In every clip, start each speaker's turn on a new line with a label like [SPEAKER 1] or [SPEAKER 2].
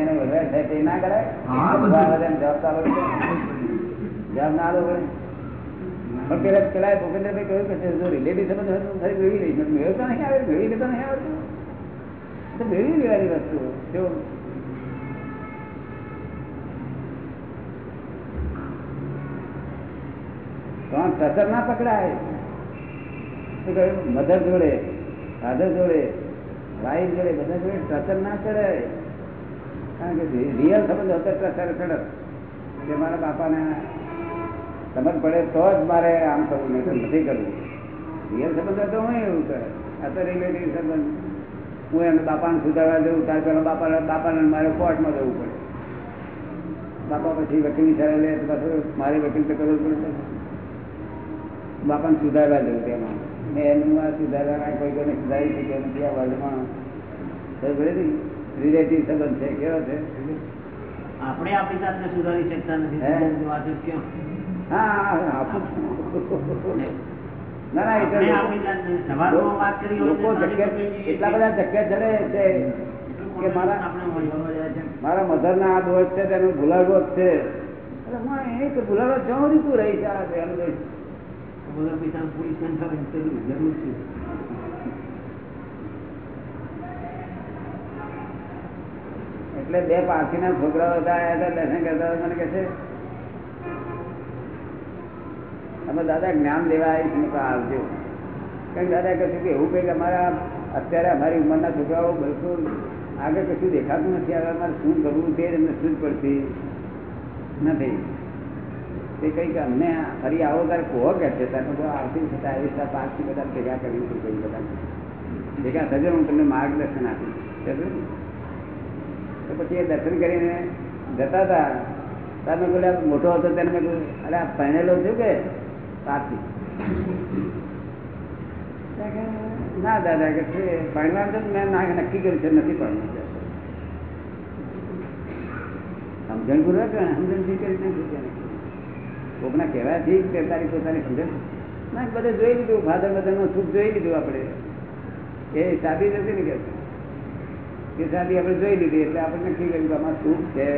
[SPEAKER 1] એને થાય તે ના કરાય? જવાબ તો જવાબ ના આલો પણ પેલા પેલા ભૂપેન્દ્રભાઈ કહ્યું કે જો રિલેટિવ સંબંધ હોય તો ખરી મેળવી લઈશ. મેળવતા નહીં આવે મેળવી લેતા નહીં આવડતું. તો મેળવી લેવાની વસ્તુ જો. તો ના પકડાય. મધર જોડે ફાધર જોડે. વાઈફ જોડે બધા જોડે ટચર ના કરે. કારણ કે રિયલ સંબંધ હતો ટચર ચડે. કે મારા બાપાને સમજ પડે તો જ મારે આમ કરવું, નહીં નથી કરવું. રિયલ સંબંધ હતો હું એવું કરે. આ તો રિલેટિવ સંબંધ. હું એમને બાપાને સુધારવા જવું ત્યારે પેલા બાપા બાપાને મારે કોર્ટમાં જવું પડે. બાપા પછી વકીલ સારા લે, તો પાછું મારે વકીલ તો કરવું પડે. બાપાને સુધારવા જવું તેમાં. મેં એનું આ કોઈ કોઈને સુધારી શક્યો નથી આ વર્લ્ડમાં રિલેટિવ સંબંધ છે કેવો છે
[SPEAKER 2] આપણે આપણી જાતને સુધારી શકતા નથી
[SPEAKER 1] હે?
[SPEAKER 2] બીજાની વાત જ કેમ?
[SPEAKER 1] હા હા, હા આપું છું. ના ના એટલે લોકો બધા જગ્યા ચડે છે કે મારા. મારા મધર ના આ દોષ છે તેનો ભૂલાડો છે એટલે હું એક ભૂલાડો સુધી તું રહી છે
[SPEAKER 2] પૈસાનું પોલીસમેન થવાની જરૂર છે.
[SPEAKER 1] એટલે બે પારસીના છોકરાઓ હતા, આયા હતા, દર્શન કરતા મને કહે છે, અમે દાદા જ્ઞાન લેવા આવીશ મેં આવજો. કારણ દાદા કશું કે એવું કંઈક અમારા, અત્યારે અમારી ઉંમરના છોકરાઓ બિલકુલ આગળ કશું દેખાતું નથી આગળ અમારે શું કરવું તે જ શું પડતી નથી. તે કંઈક અમને ફરી આવો ત્યારે કહો કે છે? ત્યારે બધું આવતી છે ત્યારે આવીશ ત્યારે પારસી બધા ભેગા કરી કઈ બધા ભેગા થજો, હું તમને માર્ગદર્શન આપીશ. સમજ્યું? તો પછી એ દર્શન કરીને જતા હતા. તમે બોલે મોટો હતો તેને મેં કીધું, અરે, આ પહેણેલો છું કે પાછી ના, દાદા, કે છે ભણવાનું તો મેં ના, નક્કી કર્યું છે, નથી ભણવું સમજણ પૂર્વક સમજણથી કરી નાખ્યું છે એને. કોકના કહેવાથી તારી પોતાની સમજણ ના, બધે જોઈ લીધું ફાધર મધરનું સુખ જોઈ લીધું આપણે. એ સાદી નથી ને કે સાદી આપણે જોઈ લીધી, એટલે આપણે નક્કી કર્યું આમાં સુખ છે.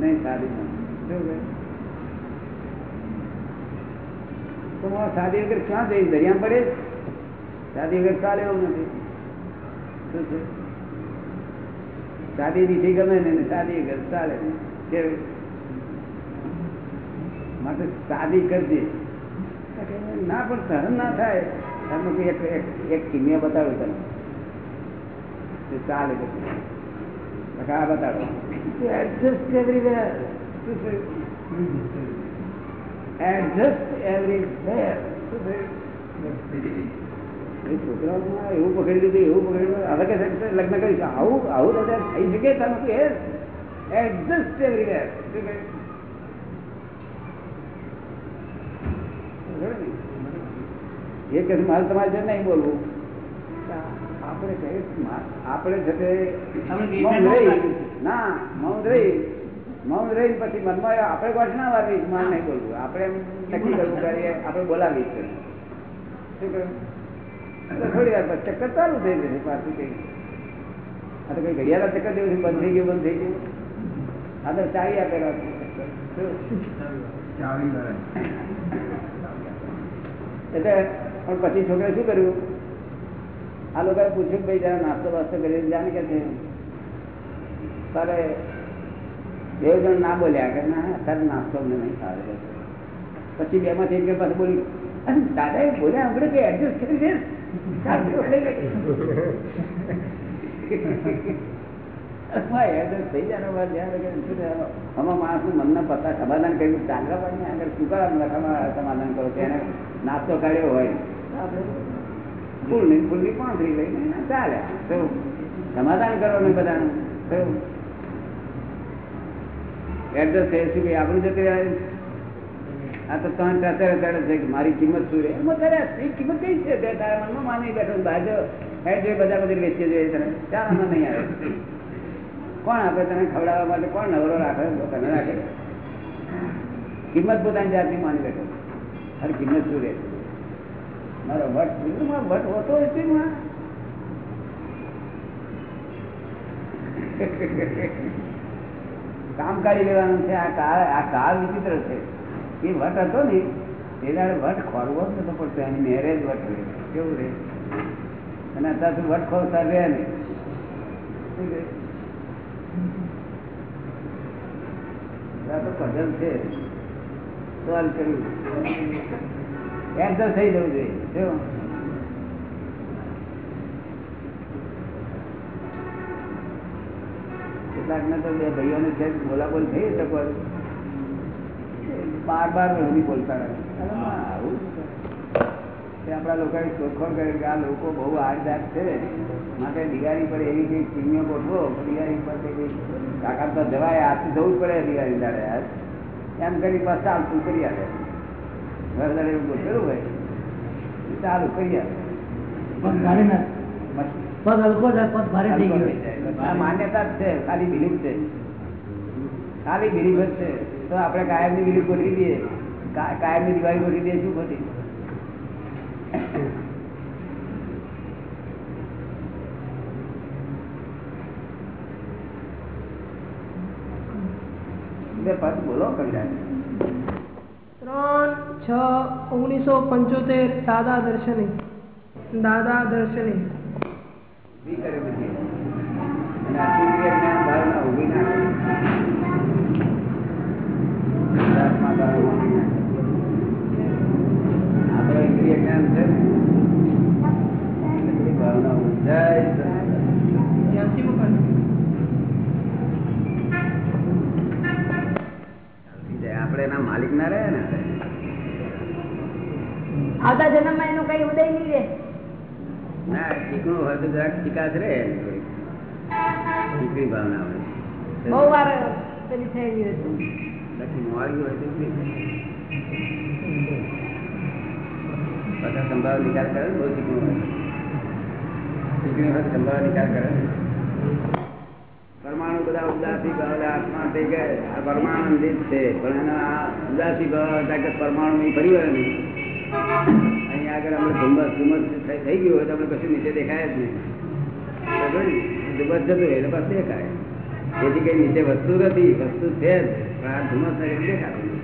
[SPEAKER 1] નહીં સાદી? તો સાદી વગર ક્યાં જઈ દરિયા પડે સાદી વગર ચાલે એવું નથી. શું છે? સાદી દીધી ગમે ને સાદી વગર ચાલે. કેવું? માટે સાદી કરજે ના પણ સહન ના થાય. તમે કોઈ એક એક એક કિમિયા બતાવો તમે તે ચાલે પછી તો આ બતાવો એડજસ્ટ એવરીવેર એડજસ્ટ એવરીવેર છોકરાઓમાં એવું પકડી લીધું એવું પકડી લીધું. હવે કે છે, લગ્ન કરીશું. આવું આવું દાદા થઈ શકે. તમે કે એડજસ્ટ એવરીવેર શું કહ્યું એ કે મારે તમારે છે નહીં બોલવું. આપણે કહીએ આપણે છે તે મૌન રહી. ના મૌન રહી. મૌન રહી પછી મનમાં આપણે વાત ના વાવી મારે નહીં બોલવું. આપણે એમ નક્કી કરવું કરીએ આપણે બોલાવી છે શું કહ્યું? થોડી વાર પછી ચક્કર ચાલુ થઈ જશે પાછું કઈ. આ તો કઈ ઘડિયાળા ચક્કર જેવું છે, બંધ થઈ ગયું બંધ થઈ ગયું. આ તો ચાવી આપેલા
[SPEAKER 3] ચાવી કરે
[SPEAKER 1] એટલે પણ પછી છોકરાએ શું કર્યું? આ લોકોએ પૂછ્યું ભાઈ જરા નાસ્તો વાસ્તો કરી જાણે કે છે. તારે બે જણ ના બોલ્યા કે ના, અત્યારે નાસ્તો અમને નહીં ખાવે પછી બે માંથી એક પાસે બોલી દાદા એ બોલ્યા આપણે કઈ એડજસ્ટ કરી પત્તા સમાધાન કર્યું. ચાંદ્રા પણ આગળ શું લખામાં સમાધાન કરો એને નાસ્તો કાઢ્યો હોય. ફૂલની ફૂલની પાંદડી લઈને ચાલે. સમાધાન કરવાનું બધાનું. તો એડજસ્ટ થઈ શું ભાઈ, આપણું જતી રહ્યા આ તો ત્રણ ચાર ચડે છે કે મારી કિંમત શું રે એમાં તારે એ કિંમત કઈ છે? તે તારા મનમાં માની બેઠો બાજો. હેડ બધા બધી વેચી જોઈએ તને. ચાલ નહીં આવે. કોણ આપે તને ખવડાવવા માટે? કોણ નવરો રાખે? તને રાખે. કિંમત પોતાની જાતની માની બેઠો. અરે કિંમત શું રે મારો વટ બિલકુલ મારો વટ હોતો હશે કામ કાઢી લેવાનું છે, આ કાળ આ કાળ વિચિત્ર છે. એ વટ હતો ને, એ દાડે વટ ખોરવો જ નતો પડતો, એની મેરેજ વટ રહે. કેવું રે અને અત્યારે વટ ખોરતા રહે ને તો પઝલ છે. સોલ્વ કર્યું. એન્સર થઈ જવું જોઈએ શું તો બે ભાઈઓને છે બોલાબોલ થઈ શકો. બાર બાર નથી બોલતા રહે. આવું આપણા લોકોએ શોધખોળ કરી કે આ લોકો બહુ આડદાર છે. માટે દિવાળી પર એવી કઈ ચીમીઓ ગોઠવો દિવાળી પર કઈ કાકા તો જવાય આથી જવું જ પડે દિવાળી દાડે આજ એમ કરી બસ ચાલતું કરી આપે. વરદાડે એવું ગોઠવેલું હોય. ચાલુ કરી આપે.
[SPEAKER 2] પગ ભારે ના. પગ હલકો થાય પગ ભારે થઈ
[SPEAKER 1] હલકો
[SPEAKER 2] ગયો
[SPEAKER 1] થઈ જાય. આ માન્યતા જ છે ખાલી બિલીફ છે. ખાલી બિલીફ જ છે. તો આપણે કાયમની બિલીફ ગોઠવી દઈએ. કા- કાયમની દિવાળી ગોઠવી દઈએ શું ખોટી બે પદ બોલો કવિરાજ.
[SPEAKER 3] ત્રણ છ ઓગણીસો પંચોતેર દાદા દર્શને. દાદા દર્શને.
[SPEAKER 1] બી કરે બધી અને આ ઇન્દ્રિય જ્ઞાન ભાવના ઊભી ના કરે. આત્મા ભાવ ઊભી ના કરે. આપણે ઇન્દ્રિય જ્ઞાન છે ને એટલે બધી ભાવના ઊભી જાય ચાલતી જાય. આપણે એના માલિક ના રહે ને.
[SPEAKER 4] આવતા જન્મમાં એનું કઈ ઉદય નહીં રહે.
[SPEAKER 1] ના ચીકણું હોય તો જરાક ચીકાશ રહે. ચીકણી ભાવના હોય.
[SPEAKER 4] બહુ વાર પેલી થયેલી હતી.
[SPEAKER 1] બાકી મોડી હોય તો ઊભી સંભાવ નિકાલ કરે બહુ ચીકણું હોય ચીકણી હોય સંભાવ નિકાલ કરે. પરમાણુ બધા ઉદાસી ભાવ આત્મા થઈ ગયા. આ પરમાણુ જીત છે. પણ એના ઉદાસી ભાવ હતા કે પરમાણુ નહીં. ફરી વળે નહીં અહીં આગળ આપણે ધુમ્મસ ધુમ્મસ થઈ ગયું હોય તો આપણે કશું નીચે દેખાય જ નહીં? ધુમ્મસ જતું હોય એટલે બસ દેખાય. તેથી કઈ નીચે વસ્તુ નથી, વસ્તુ છે જ. પણ આ ધુમ્મસ દેખાતું?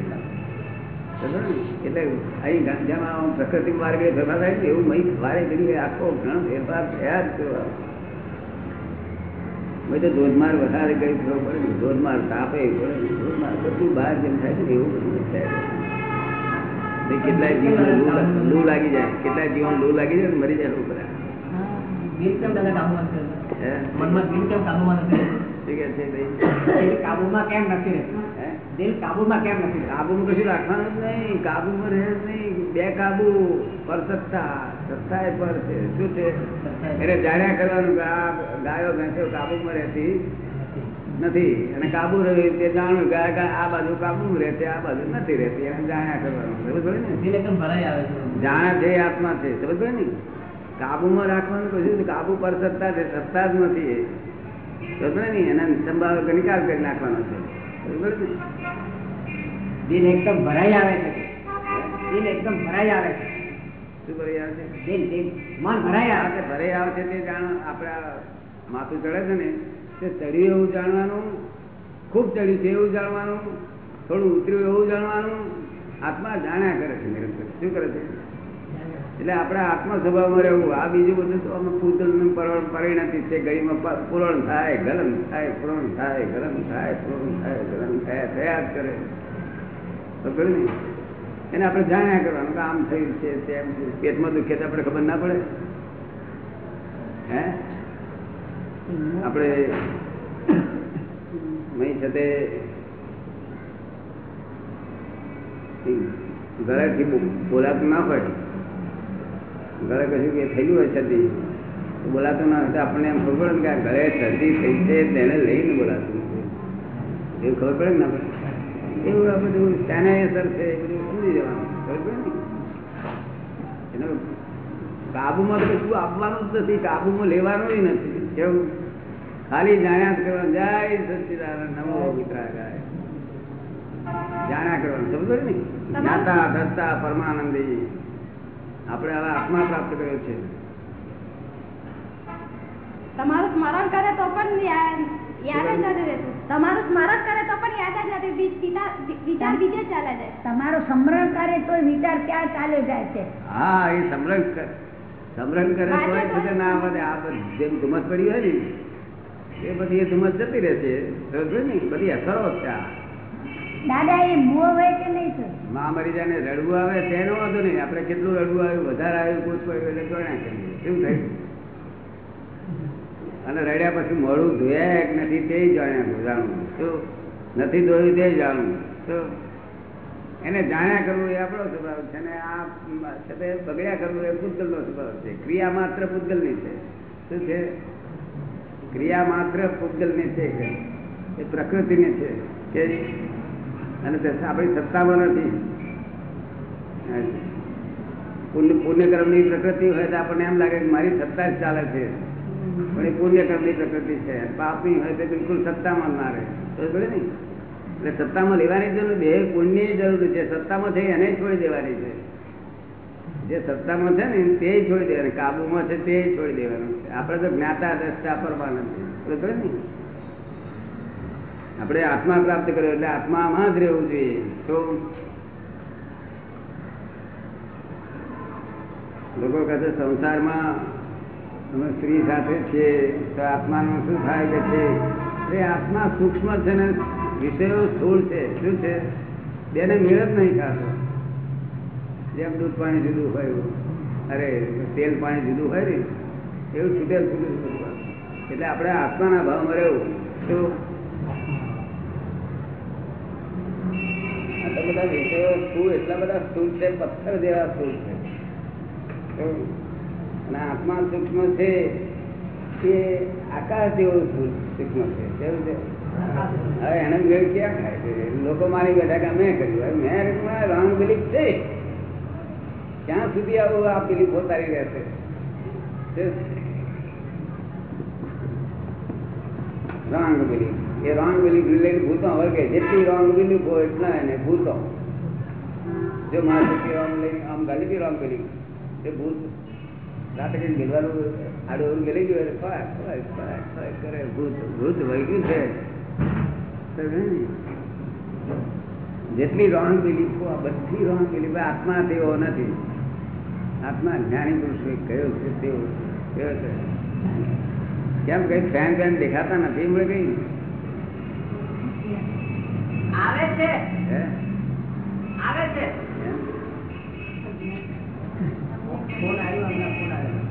[SPEAKER 1] એટલે અહીં જેમ પ્રકૃતિ માર્ગે ફેરફાર થાય એવું મહી વારે ઘડીએ આખો ઘણો ફેરફાર થયા જ કરવા મેં તો ધોધમાર વધારે કઈ ખબર પડે ને? ધોધમાર તાપે પડે ધોધમાર બધું બહાર જેમ થાય છે એવું બધું થાય કેટલાય જીવન લૂ લાગી જાય. કેટલાય જીવન લૂ લાગી જાય મરી જાય લોકો
[SPEAKER 2] કાબુમાં કેમ નથી રહેતું? દિલ કાબુમાં કેમ નથી? રહેતું? કાબુમાં રહેતું?
[SPEAKER 1] કશું રાખવાનું જ નહીં કાબુમાં રહે જ નહીં. બે કાબુ પર સત્તા. સત્તા એ પર છે. શું છે? એટલે જાણ્યા કરવાનું કે આ ગાયો ભેંસો કાબુમાં રહેતી નથી. અને કાબુ રહ્યું તે જાણ્યું કે આ બાજુ કાબુ રહે છે આ બાજુ નથી રહેતી. એને જાણ્યા કરવાનું. સમજ પડે ને?
[SPEAKER 2] આવે છે?
[SPEAKER 1] આત્મા છે. સમજ પડે ને? કાબુમાં રાખવાનું કશું કાબુ પર સત્તા છે. સત્તા જ નથી એ. સમજ ને? એના સંભાવ નિકાલ કરી નાખવાનો છે.
[SPEAKER 2] દિલ એકદમ ભરાઈ આવે છે. દિલ એકદમ ભરાઈ આવે છે.
[SPEAKER 1] શું કરી આવે છે?
[SPEAKER 2] દિલ દિલ મન ભરાઈ આવે
[SPEAKER 1] છે. જે આવે છે તે જાણ આપણા માથું ચડે છે ને તે ચડ્યું એવું જાણવાનું ખૂબ ચડ્યું છે એવું જાણવાનું થોડું ઉતર્યું એવું જાણવાનું આત્મા જાણ્યા કરે છે નિરંતર. શું કરે છે? એટલે આપણે આત્મ સ્વભાવમાં રહેવું, આ બીજું બધું તો અમે પૂતલનું પર- પરિણતિ છે, ગળીમાં પૂરણ થાય, ગલન થાય, પૂરણ થાય, ગલન થાય, પૂરણ થાય, ગલન થાય, થયા કરે. તો ખરું ને? એને આપણે જાણ્યા કરવાનું કે આમ થયું છે, તેમ. પેટમાં દુખે તો આપણે ખબર ના પડે. હે? આપણે મહી છે ઘરેથી બોલાતું ના હોય. ગળે કહ્યું કે થયું હોય શરદી. બોલાતું ના હોય તો આપણને એમ ખબર પડે કે આ ઘરે શરદી થઈ છે તેને લઈને બોલાતું. એવું ખબર પડે ને આપણે એવું આ બધું તેને અસર છે એ બધું સમજી જવાનું ખબર પડે ને? એનો કાબુમાં તો કશું આપવાનું જ નથી કાબુમાં લેવાનું નથી. કેવું? ખાલી જાણ્યા કરવા કરવાનું. જય સચિદાનંદ નમો મિત્રાગાય જાણ્યા કરવાનું. સમજો ને? જ્ઞાતા ધરતા પરમાનંદી. આપણે હવે આત્મા પ્રાપ્ત કર્યો છે.
[SPEAKER 5] તમારું સ્મરણ કરે તો પણ યાદ જ નથી રહેતું. તમારું સ્મરણ કરે તો પણ યાદ જ નથી. વિચાર વિચાર બીજે ચાલે છે.
[SPEAKER 4] તમારો સમરણ કરે તો વિચાર ક્યાં ચાલે જાય છે?
[SPEAKER 1] હા એ સમરણ કર સમરણ કરે તો એ ના આવે આ બધી જેમ ધુમ્મસ પડી હોય ને એ બધી એ ધુમ્મસ જતી રહેશે. ને? બધી અસરો છે આ.
[SPEAKER 4] દાદા એ મોહ હોય કે નહીં સર?
[SPEAKER 1] માં મરી જાય ને રડવું આવે તેનો વાંધો નહીં. આપણે કેટલું રડવું આવ્યું વધારે આવ્યું કૂચ પડ્યું એટલે ગણ્યા કરીએ શું થયું? અને રડ્યા પછી મોડું ધોયા કે નથી તે જાણ્યા જાણવું શું? નથી ધોયું તે જાણવું શું? એને જાણ્યા કરવું એ આપણો સ્વભાવ છે ને આ છતાં બગડ્યા કરવું એ પૂતગલનો સ્વભાવ છે. ક્રિયા માત્ર પૂતગલની છે. શું છે? ક્રિયા માત્ર પૂતગલની છે એ પ્રકૃતિની છે કે અને આપણી સત્તામાં નથી. પુણ્ય પુણ્યકર્મની પ્રકૃતિ હોય તો આપણને એમ લાગે કે મારી સત્તા જ ચાલે છે. પણ એ પુણ્યકર્મની પ્રકૃતિ છે. પાપની હોય તો બિલકુલ સત્તામાં ના રહે. તો ને. એટલે સત્તામાં લેવાની જરૂર, બે પુણ્ય જરૂર છે. સત્તામાં છે એને છોડી દેવાની છે. જે સત્તામાં છે ને તે છોડી દેવાની. કાબુમાં છે તે છોડી દેવાનું આપણે તો જ્ઞાતા દ્રષ્ટા પરમાનંદ બરોબર ને. આપણે આત્મા પ્રાપ્ત કર્યો એટલે આત્મામાં જ રહેવું જોઈએ. તો લોકો કહે સંસારમાં અમે સ્ત્રી સાથે છીએ, તો આત્માનું શું થાય કે છે? એ આત્મા સૂક્ષ્મ છે ને વિષયો સ્થૂળ છે. શું છે? બેને મેળ નહીં ખાતો. જેમ દૂધ પાણી જુદું હોય અરે તેલ પાણી જુદું હોય ને, એવું છૂટેલ છૂટું. એટલે આપણે આત્માના ભાવમાં રહેવું. શું આટલા બધા વિષયો સ્થૂળ એટલા બધા સ્થૂળ છે, પથ્થર જેવા સ્થૂળ છે. અને આત્મા સૂક્ષ્મ છે, એ આકાશ જેવો સૂક્ષ્મ છે. કેવું છે? હવે એને મેળ ક્યાં ખાય છે? લોકો મારી બેઠા કે મેં કર્યું? મેં રોંગ બિલીફ છે. ક્યાં સુધી આવું આ બિલીફો તારી રહેશે? રોંગ બિલીફ એ રોંગ બિલીફ રિલેટેડ ભૂતો વર્ગે જેટલી રોંગ બિલીફ હોય એટલા એને ભૂતો. જો માણસ રોંગ લઈ આમ ગાલી બી રોંગ બિલીફ એ ભૂત રાતે કઈ ગેલવાનું આડું અવડું ગેલી ગયું એટલે ફાક ફાક ફાક ફાક કરે. ભૂત ભૂત વળગ્યું છે. જેટલી રોંગ બિલીફો આ બધી રોંગ બિલીફ આત્મા તેવો નથી. આત્મા જ્ઞાની પુરુષે કયો છે તેવો કયો છે. કેમ કઈ ફેન ફેન દેખાતા નથી મળે કઈ?
[SPEAKER 2] આવે છે. આવે છે. ફોન આવ્યો ફોન આવ્યો.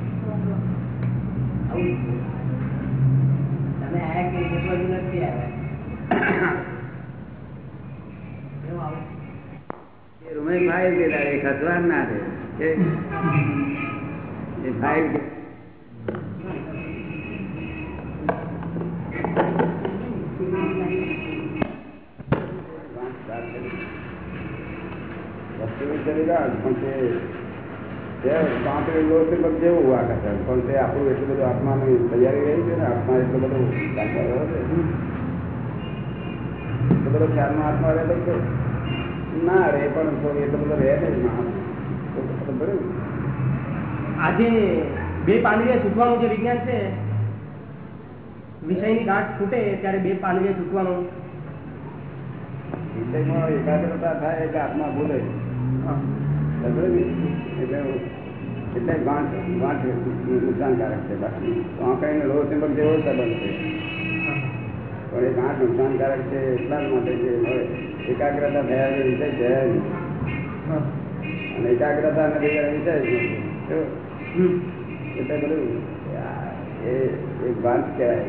[SPEAKER 2] તમે આયા કે એક બાજુ નથી આવ્યા.
[SPEAKER 1] એ રૂમે ફાઇલ દેતા એ ખસવાન ના દે કે એ ફાઇલ કે જેવું આ પણ તે આપણું એટલું બધું આત્માની તૈયારી રહી છે ને આત્મા એટલો બધું એટલો બધો ખ્યાલમાં આત્મા રહેલો છે. ના રે પણ તો એટલો બધો રહે તો ને?
[SPEAKER 3] આજે બે પાંદડીએ છૂટવાનું જે વિજ્ઞાન છે વિષયની ગાંઠ છૂટે ત્યારે બે પાંદડીએ છૂટવાનું
[SPEAKER 1] વિષયમાં એકાગ્રતા થાય એટલે આત્મા ને? એટલે ગાંઠ ગાંઠ નુકસાનકારક છે બાકી. આંકડીને લો સિમ્બલ જેવો સંબંધ છે. પણ એ ગાંઠ નુકસાનકારક છે એટલા જ માટે છે હવે એકાગ્રતા થયા વગર વિષય થયા નહીં. અને એકાગ્રતા નથી વિષય જ નથી એટલે બધું એ એક ગાંઠ કહેવાય.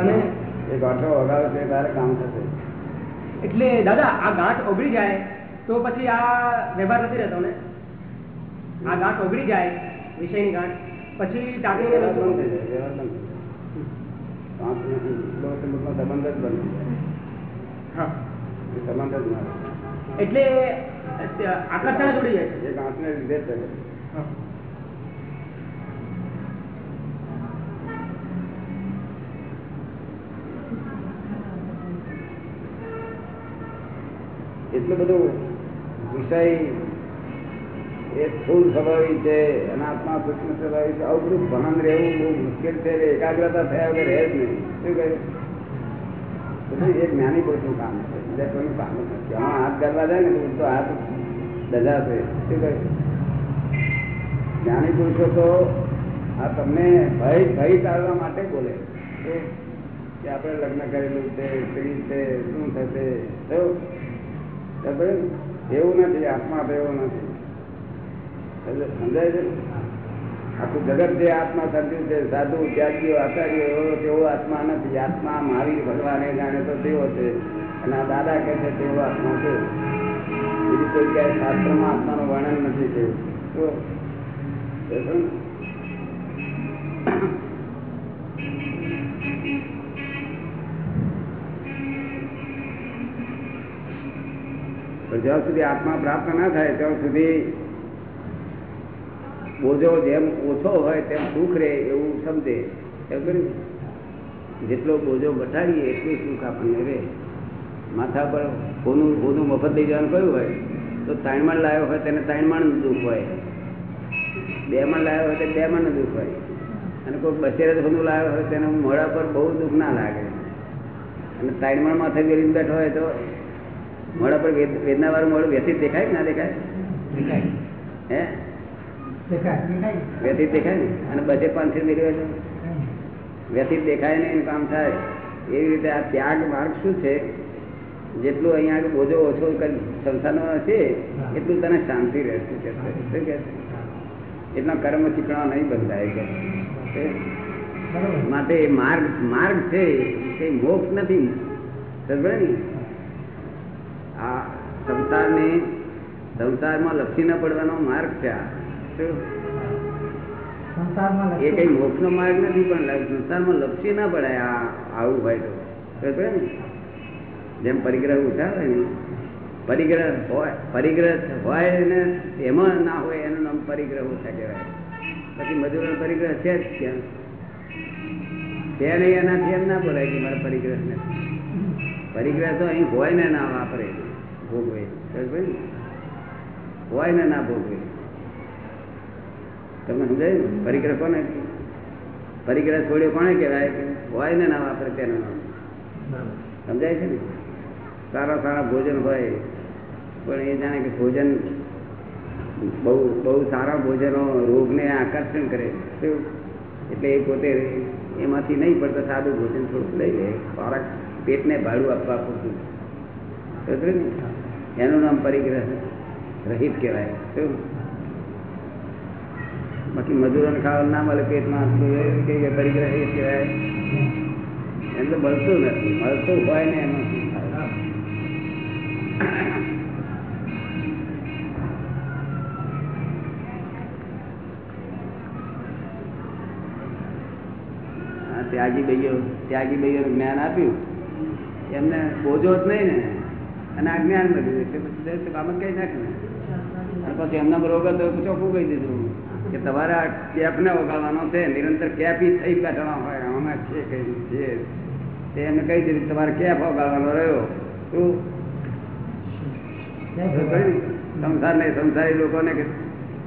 [SPEAKER 3] અને
[SPEAKER 1] એ ગાંઠો વગાડો તે તારે કામ થશે.
[SPEAKER 3] એટલે દાદા આ ગાંઠ ઓગળી જાય તો પછી આ વ્યવહાર નથી રહેતો ને? આ ગાંઠ ઓગળી જાય વિષયની ગાંઠ. પછી ટાંકીને
[SPEAKER 1] સંબંધ જ બંધ
[SPEAKER 3] એટલે આકર્ષણ જ જાય.
[SPEAKER 1] એ ગાંઠને લીધે જ. એટલું બધું વિષય એ સ્થૂળ સ્વભાવી છે, અનાત્મા સૂક્ષ્મ સ્વભાવી છે આવું બધું ભાન રહેવું બહુ મુશ્કેલ છે, એટલે એકાગ્રતા થયા વગર રહે જ નહીં શું કહ્યું બધું એક જ્ઞાની પુરુષનું કામ છે, બીજા કોઈનું કામ જ નથી આમાં હાથ કરવા જાય ને, તો હાથ દજાશે શું કહ્યું જ્ઞાની પુરુષો તો આ તમને ભય ભય ટાળવા માટે બોલે શું? કે આપણે લગ્ન કરેલું છે, સ્ત્રી છે, શું થશે શું? ખબર ને? એવું નથી, આત્મા તો એવો નથી. એટલે સમજાય છે આખું જગત જે આત્મા સમજ્યું છે, સાધુ, ત્યાગીઓ, આચાર્ય, એવો તેવો આત્મા નથી. આત્મા મહાવીર ભગવાને જાણે તો તેવો છે. અને આ દાદા કહે છે તેવો આત્મા છે. બીજું કોઈ ક્યાંય શાસ્ત્રમાં આત્માનું વર્ણન નથી થયું. પણ જ્યાં સુધી આત્મા પ્રાપ્ત ના થાય, ત્યાં સુધી બોજો જેમ ઓછો હોય તેમ સુખ રહે એવું સમજે. એમ જેટલો બોજો ઘટાડીએ એટલું સુખ આપણને રહે. માથા પર કોનું કોનું મફત લઈ જવાનું કયું હોય? તો ત્રણમાણ લાવ્યો હોય તેને ત્રણ મણ દુઃખ હોય. બે મણ લાવ્યો હોય તો બે મણ દુઃખ હોય. અને કોઈ બસેરે થોડું લાવ્યો હોય તેને મોડા પર બહુ દુઃખ ના લાગે. અને ત્રણ મણ માથે ગરીબ બેઠો હોય તો મોડા પર વેદ- વેદના વાળું મોડું વ્યથિત દેખાય ના દેખાય? હે? વ્યથિત દેખાય ને? અને બધે પાંચસો મેળવે છે. વ્યથિત દેખાય ને એનું કામ થાય. એવી રીતે આ ત્યાગ માર્ગ શું છે? જેટલું અહીંયા આગળ બોજો ઓછો સંસારનો છે એટલું તને શાંતિ રહેશે. કે છે. શું કે એટલા કર્મ ચીકણા નહીં બંધાય. કે માટે માર્ગ માર્ગ છે તે મોક્ષ નથી. સમજે ને? સંસારને સંસારમાં લપસી ના પડવાનો માર્ગ છે આ? એ કઈ મોક્ષ નો માર્ગ નથી પણ સંસારમાં લપસી ના પડાય આ આવું હોય તો. ને? જેમ પરિગ્રહ ઉઠાવે ને પરિગ્રહ હોય પરિગ્રહ હોય ને એમાં ના હોય એનું નામ પરિગ્રહ ઓછા કહેવાય. પછી મજૂરો પરિગ્રહ છે જ ક્યાં છે નહીં એનાથી એમ ના બોલાય કે મારા પરિગ્રહ નથી. પરિગ્રહ તો અહીં હોય ને ના વાપરે. ભોગવે. હોય ને ના ભોગવે? સમજાય? ને પરિગ્રહ કોને પરિગ્રહ છોડ્યો કોને કહેવાય હોય ને ના વાપરે તેનું નામ? સમજાય છે ને? સારા સારા ભોજન હોય, પણ એ જાણે કે ભોજન બહુ બહુ સારા ભોજનો રોગને આકર્ષણ કરે. એટલે એ પોતે એમાંથી નહીં પડતો સાદું ભોજન થોડુંક લઈ લે. ખોરાક પેટને ભાડું આપવા પૂરતું? એનું નામ પરિગ્રહ રહિત કહેવાય. શું? બાકી મજૂરોને ખાવાનું ના મળે, પેટમાં કઈ પરિગ્રહ રહિત કહેવાય. એમ તો મળતું નથી. મળતું હોય ને એમાં ત્યાગી ભાઈઓ ત્યાગી ભાઈઓ જ્ઞાન આપ્યું. એમને બોજો જ નહીં ને. અને આ જ્ઞાન મળ્યું એટલે પછી દરેક કામ જ કઈ નાખ્યું ને. અને પછી એમના રોગ હતો તો ચોખ્ખું કહી દીધું. કે તમારા કેપને ઓગાળવાનો છે નિરંતર કેપી થઈ બેઠા હોય અમે છે કઈ છે? તે એમને કહી દીધું તમારે કેપ ઓગાળવાનો રહ્યો. શું? સંસાર ને સંસારી લોકોને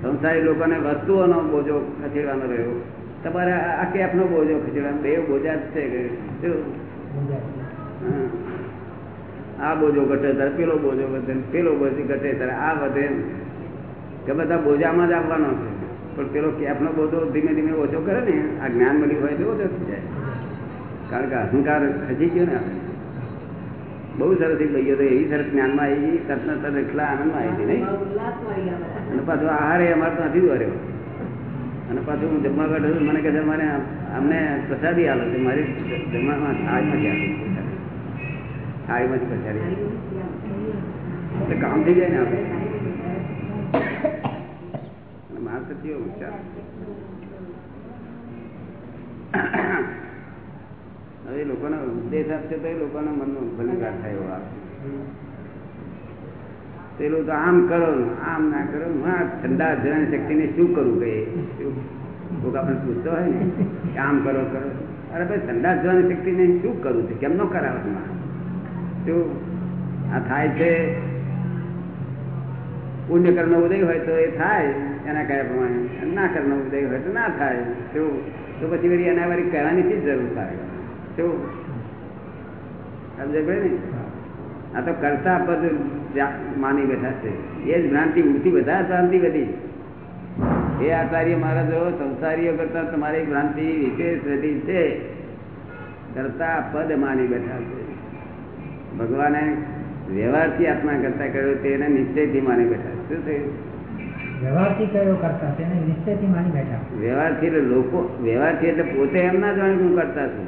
[SPEAKER 1] સંસારી લોકોને વસ્તુઓનો બોજો ખસેડવાનો રહ્યો. તમારે આ કેપ કેપનો બોજો ખસેડવાનો. બે બોજા જ છે કે શું? આ બોજો ઘટે ત્યારે, પેલો બોજો ઘટે પેલો બોજો ઘટે ત્યારે આ વધે કે બધા બોજામાં જ આવવાનો છે. પણ પેલો કેપનો બોજો ધીમે ધીમે ઓછો કરે ને, આ જ્ઞાન મળ્યું હોય તો ઓછો થઈ જાય. કારણ કે અહંકાર ખસી ગયો ને બહુ સરસ એક ગયો તો એવી સરસ જ્ઞાનમાં આવી ગઈ તરત તરત એટલા આનંદમાં આવી ગઈ, નહીં? અને પાછું આહાર એ અમારે તો નથી દોર્યો અને પાછું હું જમવા બેઠો મને કહે મને અમને પ્રસાદી આવે છે, મારી જમવામાં થાળીમાં ક્યાં પ્રસાદી એટલે કામ થઈ જાય ને આપણે માણસ કેવો વિચાર હવે લોકોનો ઉપદેશ આપશે તો એ લોકોના મનનો ભલીકાર થાય એવો આપશે પેલું તો આમ કરો આમ ના કરો ને હા ઠંડા શક્તિ શક્તિને શું કરવું કે કોઈક આપણે પૂછતો હોય ને આમ કરો કરો. અરે ભાઈ ઠંડા જવાની શક્તિને શું કરવું છે? કેમનો કરાવે તમારે શું? આ થાય છે? પુણ્ય કર્મ ઉદય હોય તો એ થાય, એના કયા પ્રમાણે? ના કર્મ ઉદય હોય તો ના થાય, શું? તો પછી વળી એના વાળી કહેવાની શી જરૂર થાય? શું? સમજે ને? આ તો કરતા પદ માની બેઠા છે. એ જ ભ્રાંતિ ઉડતી બધા ભ્રાંતિ બધી. એ આચાર્ય મહારાજો સંસારીઓ કરતા તમારી ભ્રાંતિ વિશેષ વધી છે. કરતા પદ માની બેઠા છે. ભગવાને વ્યવહારથી આત્મા કરતા કર્યો તેને નિશ્ચયથી માની બેઠા. શું થયું?
[SPEAKER 2] વ્યવહારથી કયો કરતા તેને નિશ્ચયથી માની બેઠા.
[SPEAKER 1] વ્યવહારથી એટલે લોકો વ્યવહારથી એટલે પોતે એમ ના જાણે કે હું કરતા છું.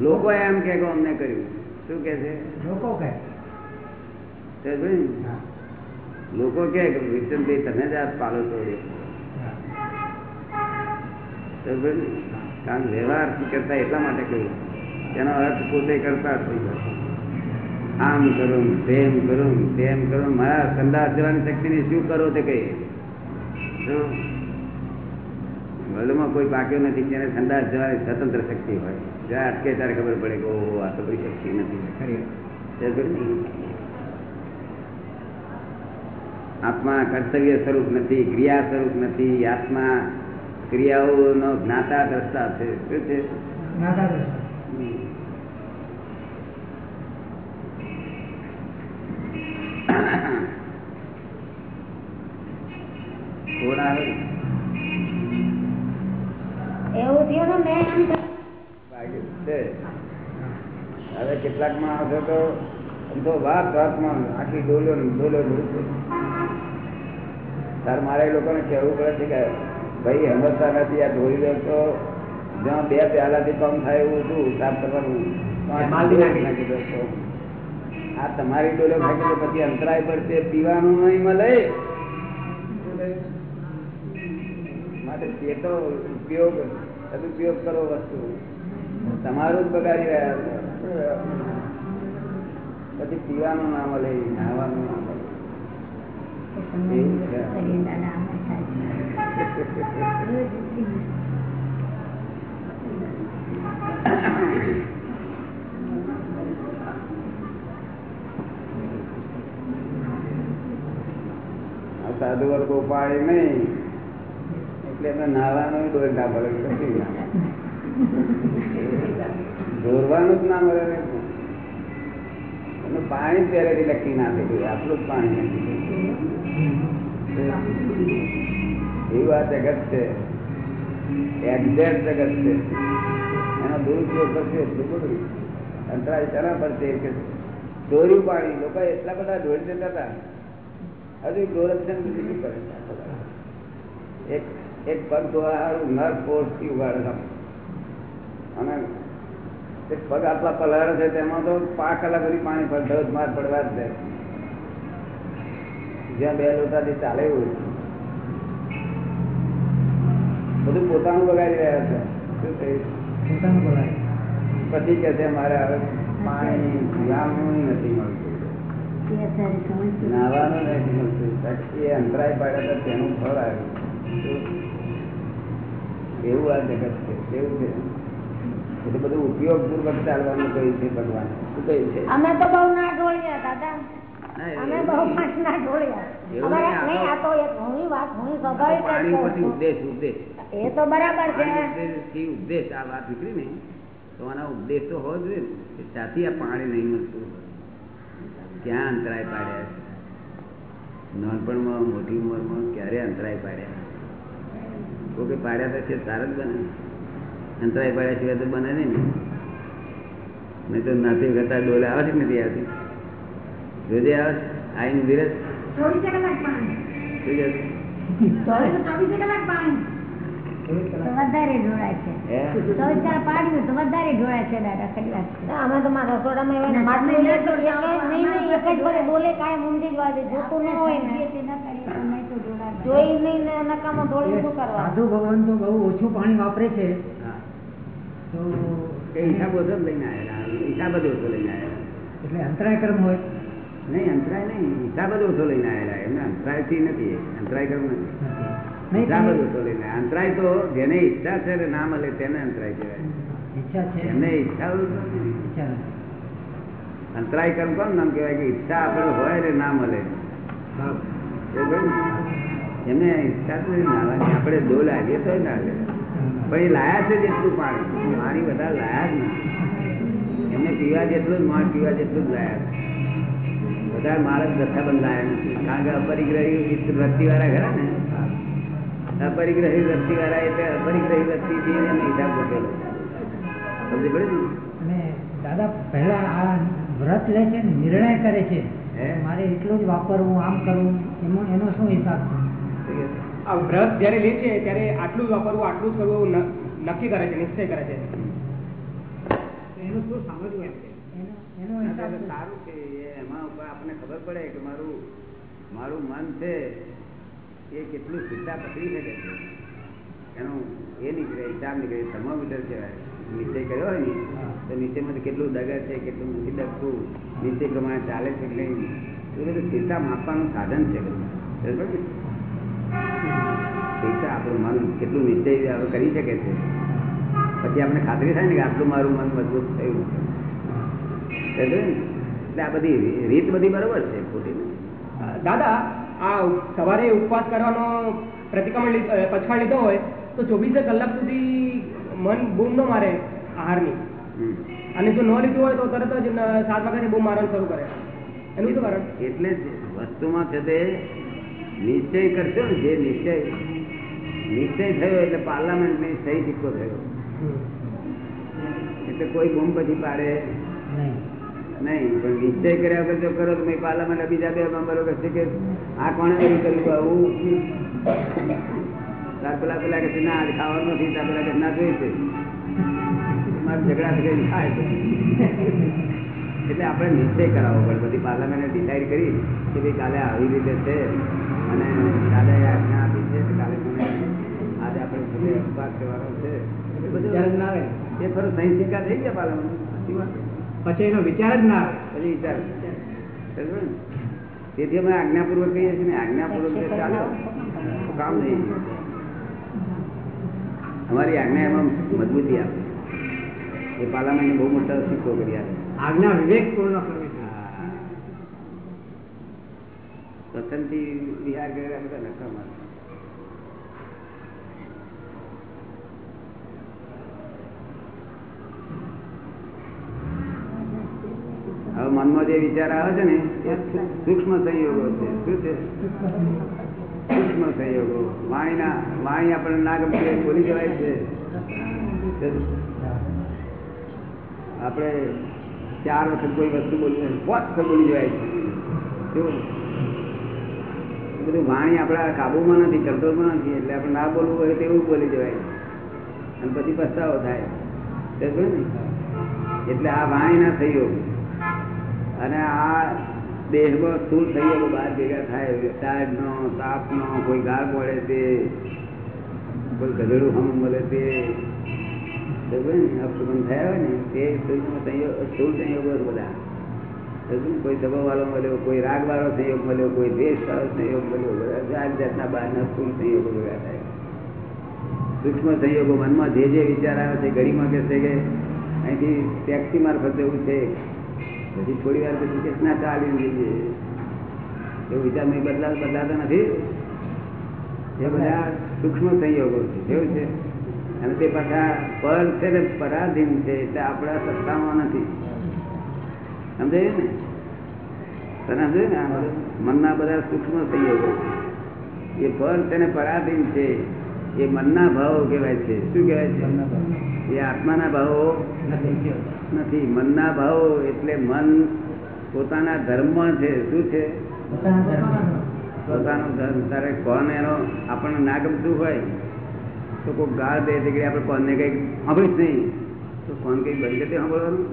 [SPEAKER 1] લોકો એમ કે કે અમને કર્યું. શું કે છે?
[SPEAKER 2] લોકો કહે.
[SPEAKER 1] લોકો કે વિક્રમભાઈ તમે જ આ પાલો છો? કારણ વ્યવહાર કરતા એટલા માટે કહ્યું તેનો અર્થ પોતે કરતા થઈ ગયો આમ કરું તેમ કરું તેમ કરું. મારા સંદાસ જવાની શક્તિને શું કરો તે કહીએ? શું? વર્લ્ડમાં કોઈ પાક્યો નથી જેને સંદાસ જવાની સ્વતંત્ર શક્તિ હોય. જ્યાં અટકે ત્યારે ખબર પડે કે ઓહો આ તો કોઈ શક્તિ નથી. આત્મા કર્તવ્ય સ્વરૂપ નથી ક્રિયા સ્વરૂપ નથી. આત્મા ક્રિયાઓનો જ્ઞાતા દ્રષ્ટા છે. શું છે?
[SPEAKER 2] જ્ઞાતા દ્રષ્ટા.
[SPEAKER 1] કોણ આવે
[SPEAKER 4] એવું થયું ને મેં એમ કહ્યું,
[SPEAKER 1] ભાગ્ય છે હવે કેટલાકમાં આવશે તો આમ તો આખી ડોલો ડોલો છે. તાર મારે એ લોકોને કહેવું પડે છે કે ભાઈ હમરતા નથી આ ઢોળી લો તો જ્યાં બે પ્યાલાથી કમ થાય એવું હતું સાફ કરવાનું. આ તમારી ડોલો ખાઈ પછી અંતરાય પડશે પીવાનું નહીં મળે. માટે ચેતો ઉપયોગ સદુપયોગ કરો વસ્તુ. તમારું જ બગાડી રહ્યા છો. પછી પીવાનું
[SPEAKER 4] નામ થાય છે.
[SPEAKER 1] આ સાધુ વર્ગો પાડે નહીં એટલે એમને નાહવાનું દોર ના પડે. દોરવાનું જ ના મળે પાણી જ લખી નાખે છે આટલું જ પાણી એવું આ જગત છે. એક્ઝેક્ટ જગત છે. એનો દુરુપયોગ કરશે એટલું બધું. અંતરાય શેના પર કે દોર્યું પાણી. લોકો એટલા બધા દોરી દેતા હતા. હજુ બીજું કરે? એક એક પગ ધોવા હારું નર ફોર્સથી ઉગાડે અને પગ આટલા પલાર છે તેમાં તો પાંચ કલાક સુધી પાણી પર ધોધ માર પડવા જ જ્યાં બે લોટાથી ચાલે એવું બધું પોતાનું બગાડી રહ્યા છે. શું થયું
[SPEAKER 2] પોતાનું બોલાય
[SPEAKER 1] પછી કે છે મારે હવે પાણી પીવાનું નથી મળતું. નાવાનું નથી મળતું. એ અંતરાય પાડે તો તેનું ફળ આવ્યું એવું આ જગત છે. કેવું છે. એટલે બધું ઉપયોગ પૂર્વક ચાલવાનું કહ્યું છે ભગવાન. શું કહ્યું છે?
[SPEAKER 4] અમે તો બહુ ના ઢોળ્યા દાદા. અમે બહુ ના ઢોળ્યા
[SPEAKER 1] ઉપદેશ
[SPEAKER 4] એ તો બરાબર છે.
[SPEAKER 1] ઉપદેશ આ વાત નીકળી ને તો આના ઉપદેશ તો હોવો જોઈએ કે ત્યાંથી આ પાણી નહીં મળતું ક્યાં અંતરાય પાડ્યા છે? નાનપણમાં મોટી ઉંમરમાં ક્યારે અંતરાય પાડ્યા? કોઈ કે પાડ્યા તો છે સાર જ બને. અંતરાય પાડ્યા સિવાય તો બને નહીં ને. નહીં તો નાથી કરતા ડોલે આવે છે નથી આવતી? જોજે આવે છે આઈને વિરસ
[SPEAKER 5] ચોવીસે કલાક પાણી.
[SPEAKER 1] શું કહે છે?
[SPEAKER 5] ચોવીસે કલાક પાણી.
[SPEAKER 2] ચોવીસ
[SPEAKER 4] તો
[SPEAKER 2] કલાક
[SPEAKER 4] વધારે ઢોળાય છે.
[SPEAKER 1] હે?
[SPEAKER 4] ચોવીસ કલાક પાડ્યું તો વધારે ઢોળાય છે દાદા ખરી વાત છે
[SPEAKER 6] અમે તો મારા રસોડામાં એવા
[SPEAKER 4] ના,
[SPEAKER 6] માટલું
[SPEAKER 4] તમે
[SPEAKER 6] લે તો
[SPEAKER 4] ના
[SPEAKER 6] એક જ- નહીં, નહીં, એક જ ભલે ડોલે કાંઈ ઊંધી જ વાગે. જોતું ન હોય ને.
[SPEAKER 4] તે ના કરીએ તો નહીં તો ઢોળાય.
[SPEAKER 6] જોઈ નહીં ને નકામો ઢોળી શું કરવા?
[SPEAKER 2] સાધુ ભગવાન તો બહુ ઓછું પાણી વાપરે છે.
[SPEAKER 1] હિસાબ ઓછો લઈને આવેલા. હિસાબ જ ઓછો લઈને આવેલા.
[SPEAKER 2] એટલે અંતરાય કર્મ હોય?
[SPEAKER 1] નહીં અંતરાય નહીં. હિસાબ જ ઓછો લઈને આવેલા. એમને નથી. અંતરાય કરવું નથી. હિસાબ જ ઓછો લઈને અંતરાય તો જેને ઈચ્છા છે ને મળે તેને અંતરાય કહેવાય.
[SPEAKER 2] ઈચ્છા છે?
[SPEAKER 1] એમને ઈચ્છા હોય
[SPEAKER 2] ઈચ્છા
[SPEAKER 1] અંતરાય કર્મ કોણ નામ કહેવાય? કે ઈચ્છા આપણે હોય ને ના? મળે? એમને ઈચ્છા આપણે દો લાગે તો ના લે એ લાયા છે જેટલું પાણી. પાણી બધા લાયા જ એમને પીવા જેટલું જ માણ પીવા જેટલું જ લાયા બધા માણસ જથ્થાબંધ લાયા નથી. કારણ કે અપરિગ્રહી વૃત્તિ વાળા ખરા ને? અપરિગ્રહી વૃત્તિ વાળા એટલે અપરિગ્રહી વસ્તી થી એને હિસાબ ગોઠવેલો સમજી પડે ને?
[SPEAKER 2] દાદા પહેલા આ વ્રત લે છે નિર્ણય કરે છે.
[SPEAKER 1] હે?
[SPEAKER 2] મારે એટલું જ વાપરવું આમ કરવું એમાં એનો શું હિસાબ છે?
[SPEAKER 3] વ્રત જ્યારે લે છે ત્યારે આટલું જ વાપરવું આટલું જ કરવું નક્કી કરે છે નિશ્ચય કરે છે.
[SPEAKER 2] એનું શું સમજવું એમ છે?
[SPEAKER 1] સારું છે એ એમાં ઉપર આપણને ખબર પડે કે મારું મારું મન છે એ કેટલું સીધા પકડી શકે છે એનું એ નીકળે હિસાબ નીકળે થર્મોમીટર કહેવાય. નિશ્ચય કર્યો હોય ને તો નીચેમાંથી કેટલું દગર છે કેટલું નથી દગતું નીચે પ્રમાણે ચાલે છે કે નહીં એ બધું સીધા માપવાનું સાધન છે. બધું બરાબર ને? આપણું મન કેટલું નિશ્ચય કરી શકે છે પછી આપણે ખાતરી થાય ને કે આટલું મારું મન મજબૂત થયું છે. એટલે આ બધી રીત બધી બરોબર છે ખોટી
[SPEAKER 3] દાદા આ સવારે ઉપવાસ કરવાનો પ્રતિક્રમણ પછાડ લીધો હોય તો ચોવીસે કલાક સુધી મન બૂમ ન મારે આહારની. અને જો ન લીધું હોય તો તરત જ સાત વાગ્યાથી બૂમ મારવાનું શરૂ કરે. એનું શું કારણ?
[SPEAKER 1] એટલે જ વસ્તુમાં છે તે નિશ્ચય કરશો ને જે નિશ્ચય નિશ્ચય થયો એટલે પાર્લામેન્ટ ને સહી સિક્કો થયો. એટલે કોઈ ગુમ પછી પાડે
[SPEAKER 2] નહીં.
[SPEAKER 1] પણ નિશ્ચય કર્યા વગર જો કરો તો પાર્લામેન્ટ બીજા બે મેમ્બરો કહેશે કે આ કોણે એવું કર્યું આવું? પેલા પેલા કે ના ખાવાનું નથી. તાર પેલા કે ના જોઈશે મારે ઝઘડા થઈ ખાય. એટલે આપણે નિશ્ચય કરાવવો પડે. બધી પાર્લામેન્ટે ડિસાઈડ કરી કે ભાઈ કાલે આવી રીતે છે અને કાલે આજ્ઞા આપી છે કાલે આજે આપણે ઉપવાસ કરવાનો છે. એ બધું
[SPEAKER 2] ના આવે
[SPEAKER 1] એ ખરો સહી સિક્કા થઈ ગયા પાર્લામેન્ટ.
[SPEAKER 2] પછી એનો વિચાર જ ના આવે
[SPEAKER 1] પછી વિચાર? તેથી અમે આજ્ઞાપૂર્વક કહીએ છીએ ને આજ્ઞાપૂર્વક ચાલો. કામ નહીં. અમારી આજ્ઞા એમાં મજબૂતી આપે. એ પાર્લામેન્ટ બહુ મોટા સિક્કો કરી આપે
[SPEAKER 2] આજ્ઞા વિવેક પૂર્ણ કરવી
[SPEAKER 1] સ્વતંત્રી વિહાર કર્યા બધા નકામા હવે મનમાં જે વિચાર આવે છે ને, એ સૂક્ષ્મ સંયોગો છે. શું છે? સૂક્ષ્મ સંયોગો. વાણીના, વાણી આપણને ના ગમતી બોલી જવાય છે. આપણે ચાર વખત કોઈ વસ્તુ બોલી હોય, પાંચ વખત બોલી જવાય છે. બધું વાણી આપણા કાબુમાં નથી કંટ્રોલમાં નથી. એટલે આપણે ના બોલવું હોય તેવું બોલી જવાય. અને પછી પસ્તાવો થાય. ને? એટલે આ થઈ સહયોગ. અને આ દેહમાં થઈ ગયો બહાર ભેગા થાય. ટાઢનો તાપનો કોઈ ગાળ મળે તે કોઈ ગધેડું હમ મળે તે ને? અપશુકન થયા હોય ને, તે સંયોગ બધા. કોઈ દબાવ વાળો મળ્યો, કોઈ રાગ વાળો સંયોગ મળ્યો, કોઈ દેશ વાળો સંયોગ મળ્યો, બધા જાત જાતના બહારના સ્થુલ સંયોગો ભેગા થાય. સૂક્ષ્મ સંયોગો મનમાં જે જે વિચાર આવે છે ઘડીમાં કહેશે કે અહીંથી ટેક્સી મારફત જવું છે. પછી થોડી વાર પછી કે ના ચાલીને જઈએ. એવું વિચાર નહીં બદલા બદલાતા નથી. એ બધા સૂક્ષ્મ સંયોગો છે. કેવું છે. અને તે પાછા પર છે ને પરાધીન છે એટલે આપણા સત્તામાં નથી. સમજાયું ને? તને સમજાયું ને? આ મનના બધા સૂક્ષ્મ સંયોગો. એ પર છે ને પરાધીન છે. એ મનના ભાવો કહેવાય છે. શું કહેવાય છે? એ આત્માના ભાવો નથી મનના ભાવો એટલે મન પોતાના ધર્મ છે. શું છે?
[SPEAKER 2] પોતાનો ધર્મ.
[SPEAKER 1] તારે કોણ એનો આપણને ના ગમતું હોય? તો કોઈ ગાળ દે છે કે આપણે કોનને કંઈક સાંભળીશ નહીં. તો કોણ કંઈક બની જતી સાંભળવાનું?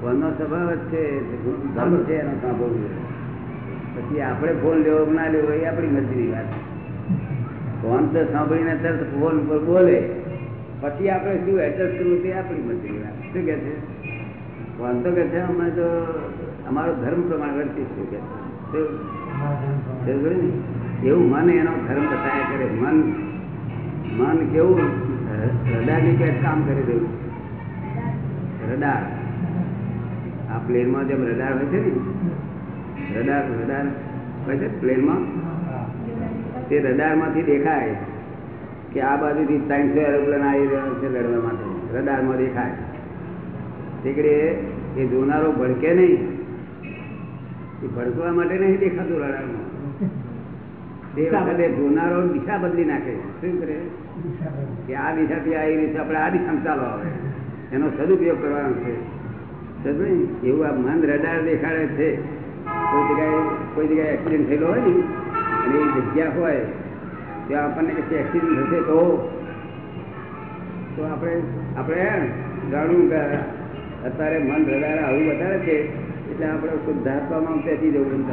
[SPEAKER 1] ફોનનો સ્વભાવ જ છે ધર્મ છે એનો સાંભળવું. પછી આપણે ફોન લેવો ના લેવો એ આપણી મરજીની વાત ફોન તો સાંભળીને તરત ફોન ઉપર બોલે. પછી આપણે શું એડજસ્ટ કરવું તે આપણી મરજીની વાત શું કે છે? ફોન તો કે છે, અમે તો, અમારો ધર્મ પ્રમાણે વર્તીશું કે છે? એવું મન એનો ધર્મ બતાવ્યા કરે. મન મન કેવું? રડારની પેટ કામ કરી રહ્યું રડાર. આ પ્લેનમાં જેમ રડાર હોય છે ને? રડાર રડાર હોય છે પ્લેનમાં? તે રડારમાંથી દેખાય કે આ બાજુથી ત્રણસો એરોપ્લેન આવી રહ્યો છે લડવા માટે. રડારમાં દેખાય. તેકડે એ જોનારો ભડકે નહીં. એ ભડકવા માટે નહીં દેખાતું રડારમાં. તે વખતે જોનારો દિશા બદલી નાખે. શું કરે? કે આ દિશાથી રહી છે આપણે આ દિશામાં ચાલો આવે એનો સદુપયોગ કરવાનો છે. એવું આ મન રડાર દેખાડે છે. કોઈ જગ્યાએ કોઈ જગ્યાએ એક્સિડન્ટ થયેલો હોય ને, અને એ જગ્યા હોય, ત્યાં આપણને કશું એક્સિડન્ટ થશે તો? તો આપણે આપણે જાણવું કે અત્યારે મન રડાર આવું વધારે છે, એટલે આપણે શુદ્ધાત્મામાં પેસી જવું એમ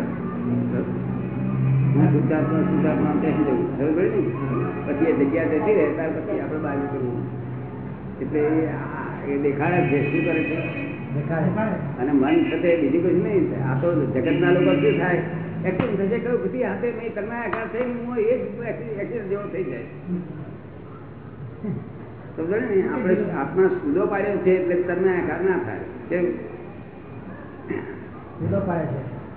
[SPEAKER 1] શુદ્ધાત્મા શુદ્ધાત્મા પેસી જવું. ખબર પડી પછી એ જગ્યા જતી રહે ત્યાર પછી આપણે બાજુ કરવું એટલે એ દેખાડે છે શું કરે છે? અને મન થતે બીજું કશું નહીં આ તો જગતના લોકો શું થાય? એક્સિડન્ટ થશે કયું બધી હાથે નહીં તમે આકાર થઈ હું એ એક્સિડન્ટ જેવો થઈ જાય. તો ને? આપણે આપણા સુદો પાડ્યો છે એટલે તમને આકાર ના થાય. કેમ?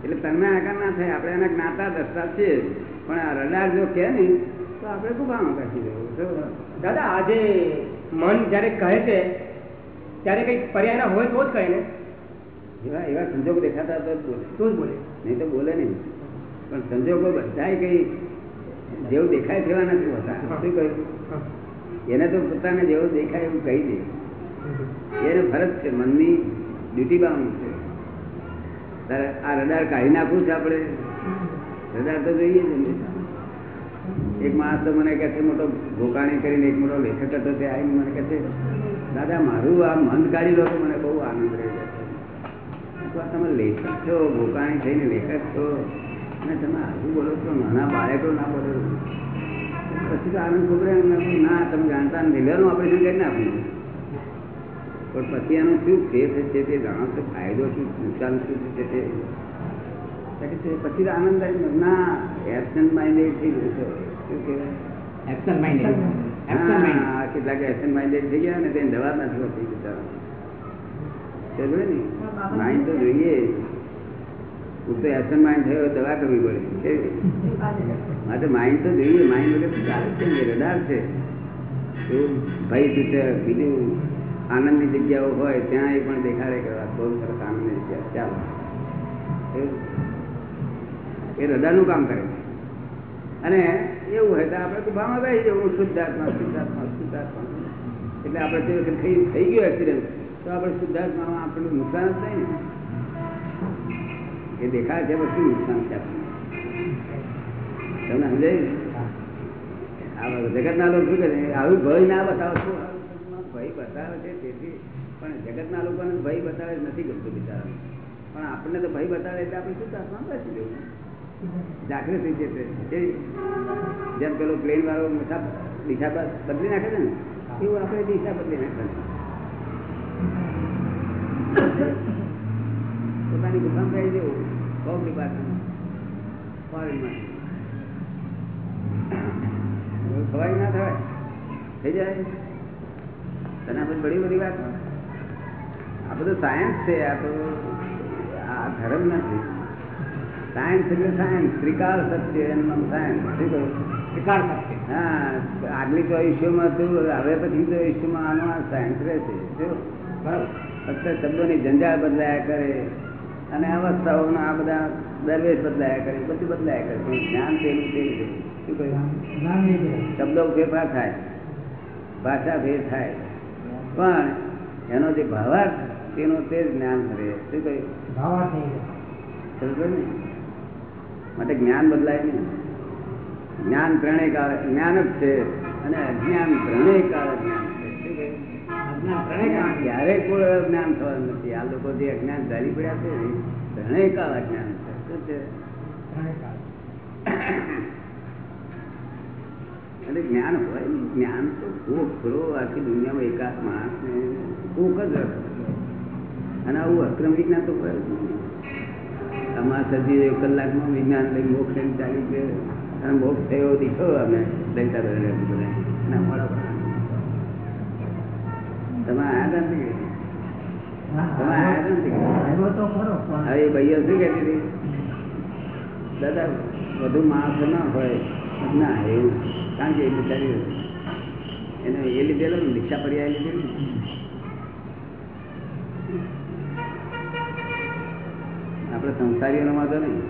[SPEAKER 1] એટલે તમને આકાર ના થાય. આપણે એના જ્ઞાતા દસતા છીએ. પણ આ રડાર જો કે નહીં તો આપણે ગુફામાં કાઢી દેવું
[SPEAKER 3] દાદા આજે મન જ્યારે કહે છે ત્યારે કઈ પર્યાયના હોય તો જ કહે ને.
[SPEAKER 1] એવા એવા સંજોગો દેખાતા તો બોલે.
[SPEAKER 3] તો જ બોલે.
[SPEAKER 1] નહીં તો બોલે નહીં. પણ સંજોગો બધાય કઈ જેવું દેખાય તેવા નથી હોતા. શું કહ્યું? એને તો પોતાને જેવું દેખાય એવું કહી દે. એને ફરજ છે મનની ડ્યુટી બાઉન્ડ છે. આ રડાર કાઢી નાખવું છે આપણે? રડાર તો જોઈએ જ એક માણસ તો મને કહે છે મોટો ભોકાણી કરીને એક મોટો લેખક હતો તે આવીને મને કહે છે દાદા, મારું આ મન કાઢી લો તો મને બહુ આનંદ રહી જાય તમે લેખક છો ભોકાણી થઈને લેખક છો. અને તમે આવું બોલો છો, નાના બાળકો ના બોલો પછી તો આનંદ ખબર ના, તમે જાણતા નથી. લેવાનું શું કરી નાખ્યું પણ પછી એનો શું ફેર છે તે જાણો છો ફાયદો શું નુકસાન શું છે તે પછી તો આનંદ ના એબસન્ટ માઇન્ડેડ થઈ ગયું છે. શું કહેવાય?
[SPEAKER 2] એબસન્ટ માઇન્ડેડ
[SPEAKER 1] હા, કેટલાક એબસન્ટ માઇન્ડેડ થઈ ગયા ને તેને દવા નથી હોતી બિચારા ને? માઇન્ડ તો જોઈએ. હું તો એબસન્ટ માઇન્ડ થયો દવા કરવી પડે? માટે માઇન્ડ તો જોઈએ. માઇન્ડ વગર ચાલે છે ને રડાર છે. ભાઈ ભય બીજું આનંદની જગ્યાઓ હોય ત્યાં એ પણ દેખાડે કે આ બહુ સરસ આનંદની જગ્યા ચાલો. એ રદાનું કામ કરે છે. અને એવું હોય તો આપણે તો ભાવમાં બેસી જવું શુદ્ધાત્મા શુદ્ધાત્મા શુદ્ધાત્મા એટલે આપણે તે વખત થઈ થઈ ગયો એક્સિડન્ટ તો આપણે શુદ્ધાત્મામાં આપણને નુકસાન જ નહીં ને. એ દેખાય છે પછી નુકસાન છે આપણને તમને સમજાય? આ જગતના લોકો શું કરે? આવું ભય ના બતાવો છો ભય બતાવે છે તેથી પણ જગતના લોકોને ભય બતાવે નથી ગમતું બિચારા પણ આપણને તો ભય બતાવે એટલે આપણે શું તાપમાં બેસી જવું? જાગૃત થઈ જશે જેમ પેલો પ્લેન વાળો મોટા દિશા બદલી નાખે છે ને, એવું આપણે દિશા બદલી નાખવાની પોતાની ગુફામાં કહી દેવું બહુ ડિપાર્ટમેન્ટ ફોરેનમાં ખવાય ના થવાય થઈ જાય? તને આપણે બધી બધી વાત? આ બધું સાયન્સ છે આ તો આ ધર્મ નથી. સાયન્સ એટલે સાયન્સ ત્રિકાળ સત્ય એનું નામ સાયન્સ શું કહ્યું
[SPEAKER 2] ત્રિકાળ થશે
[SPEAKER 1] હા આગલી તો ચોવીસમાં હતું હવે પછી ચોવીસમાં આનો આ સાયન્સ રહેશે શું?
[SPEAKER 2] બરાબર.
[SPEAKER 1] ફક્ત શબ્દોની જંજાળ બદલાયા કરે અને અવસ્થાઓના આ બધા દરવેશ બદલાયા કરે બધું બદલાયા કરે. પણ જ્ઞાન તેનું તેવું છે શું કહ્યું. શબ્દો ફેરફાર થાય. ભાષા ફેર થાય. પણ એનો જે ભાવાર્થ તેનું તે જ્ઞાન રહે શું કહ્યું? માટે જ્ઞાન બદલાય નહીં. જ્ઞાન ત્રણેય જ્ઞાન જ છે અને અજ્ઞાન ત્રણેય કાળ જ્ઞાન છે. ક્યારેય કોઈ અજ્ઞાન થવાનું નથી. આ લોકો જે અજ્ઞાન ધારી પડ્યા છે ત્રણેય કાળ અજ્ઞાન છે. શું છે?
[SPEAKER 2] ત્રણેય કાળ.
[SPEAKER 1] અને જ્ઞાન હોય જ્ઞાન તો ભૂખ ખરો આખી દુનિયામાં એકાદ માણસને ભૂખ જ અને આવું અક્રમ વિજ્ઞાન તો કરે અમારા સજી એક કલાકમાં વિજ્ઞાન લઈ મોક્ષ લઈને ચાલી ગયો. અને મોક્ષ થયો દીઠો અમે દૈતા બધા અને મળો તમે આયા હતા તમે આયા હતા ને?
[SPEAKER 2] આવ્યો તો ખરો પણ
[SPEAKER 1] હવે ભાઈઓ શું કહેતી હતી? દાદા વધુ માણસ ના હોય ના એવું. કારણ કે એને એ લીધેલો ને દીક્ષા પર્યાય લીધેલી. ને. આપણે સંસારીઓનો નહીં.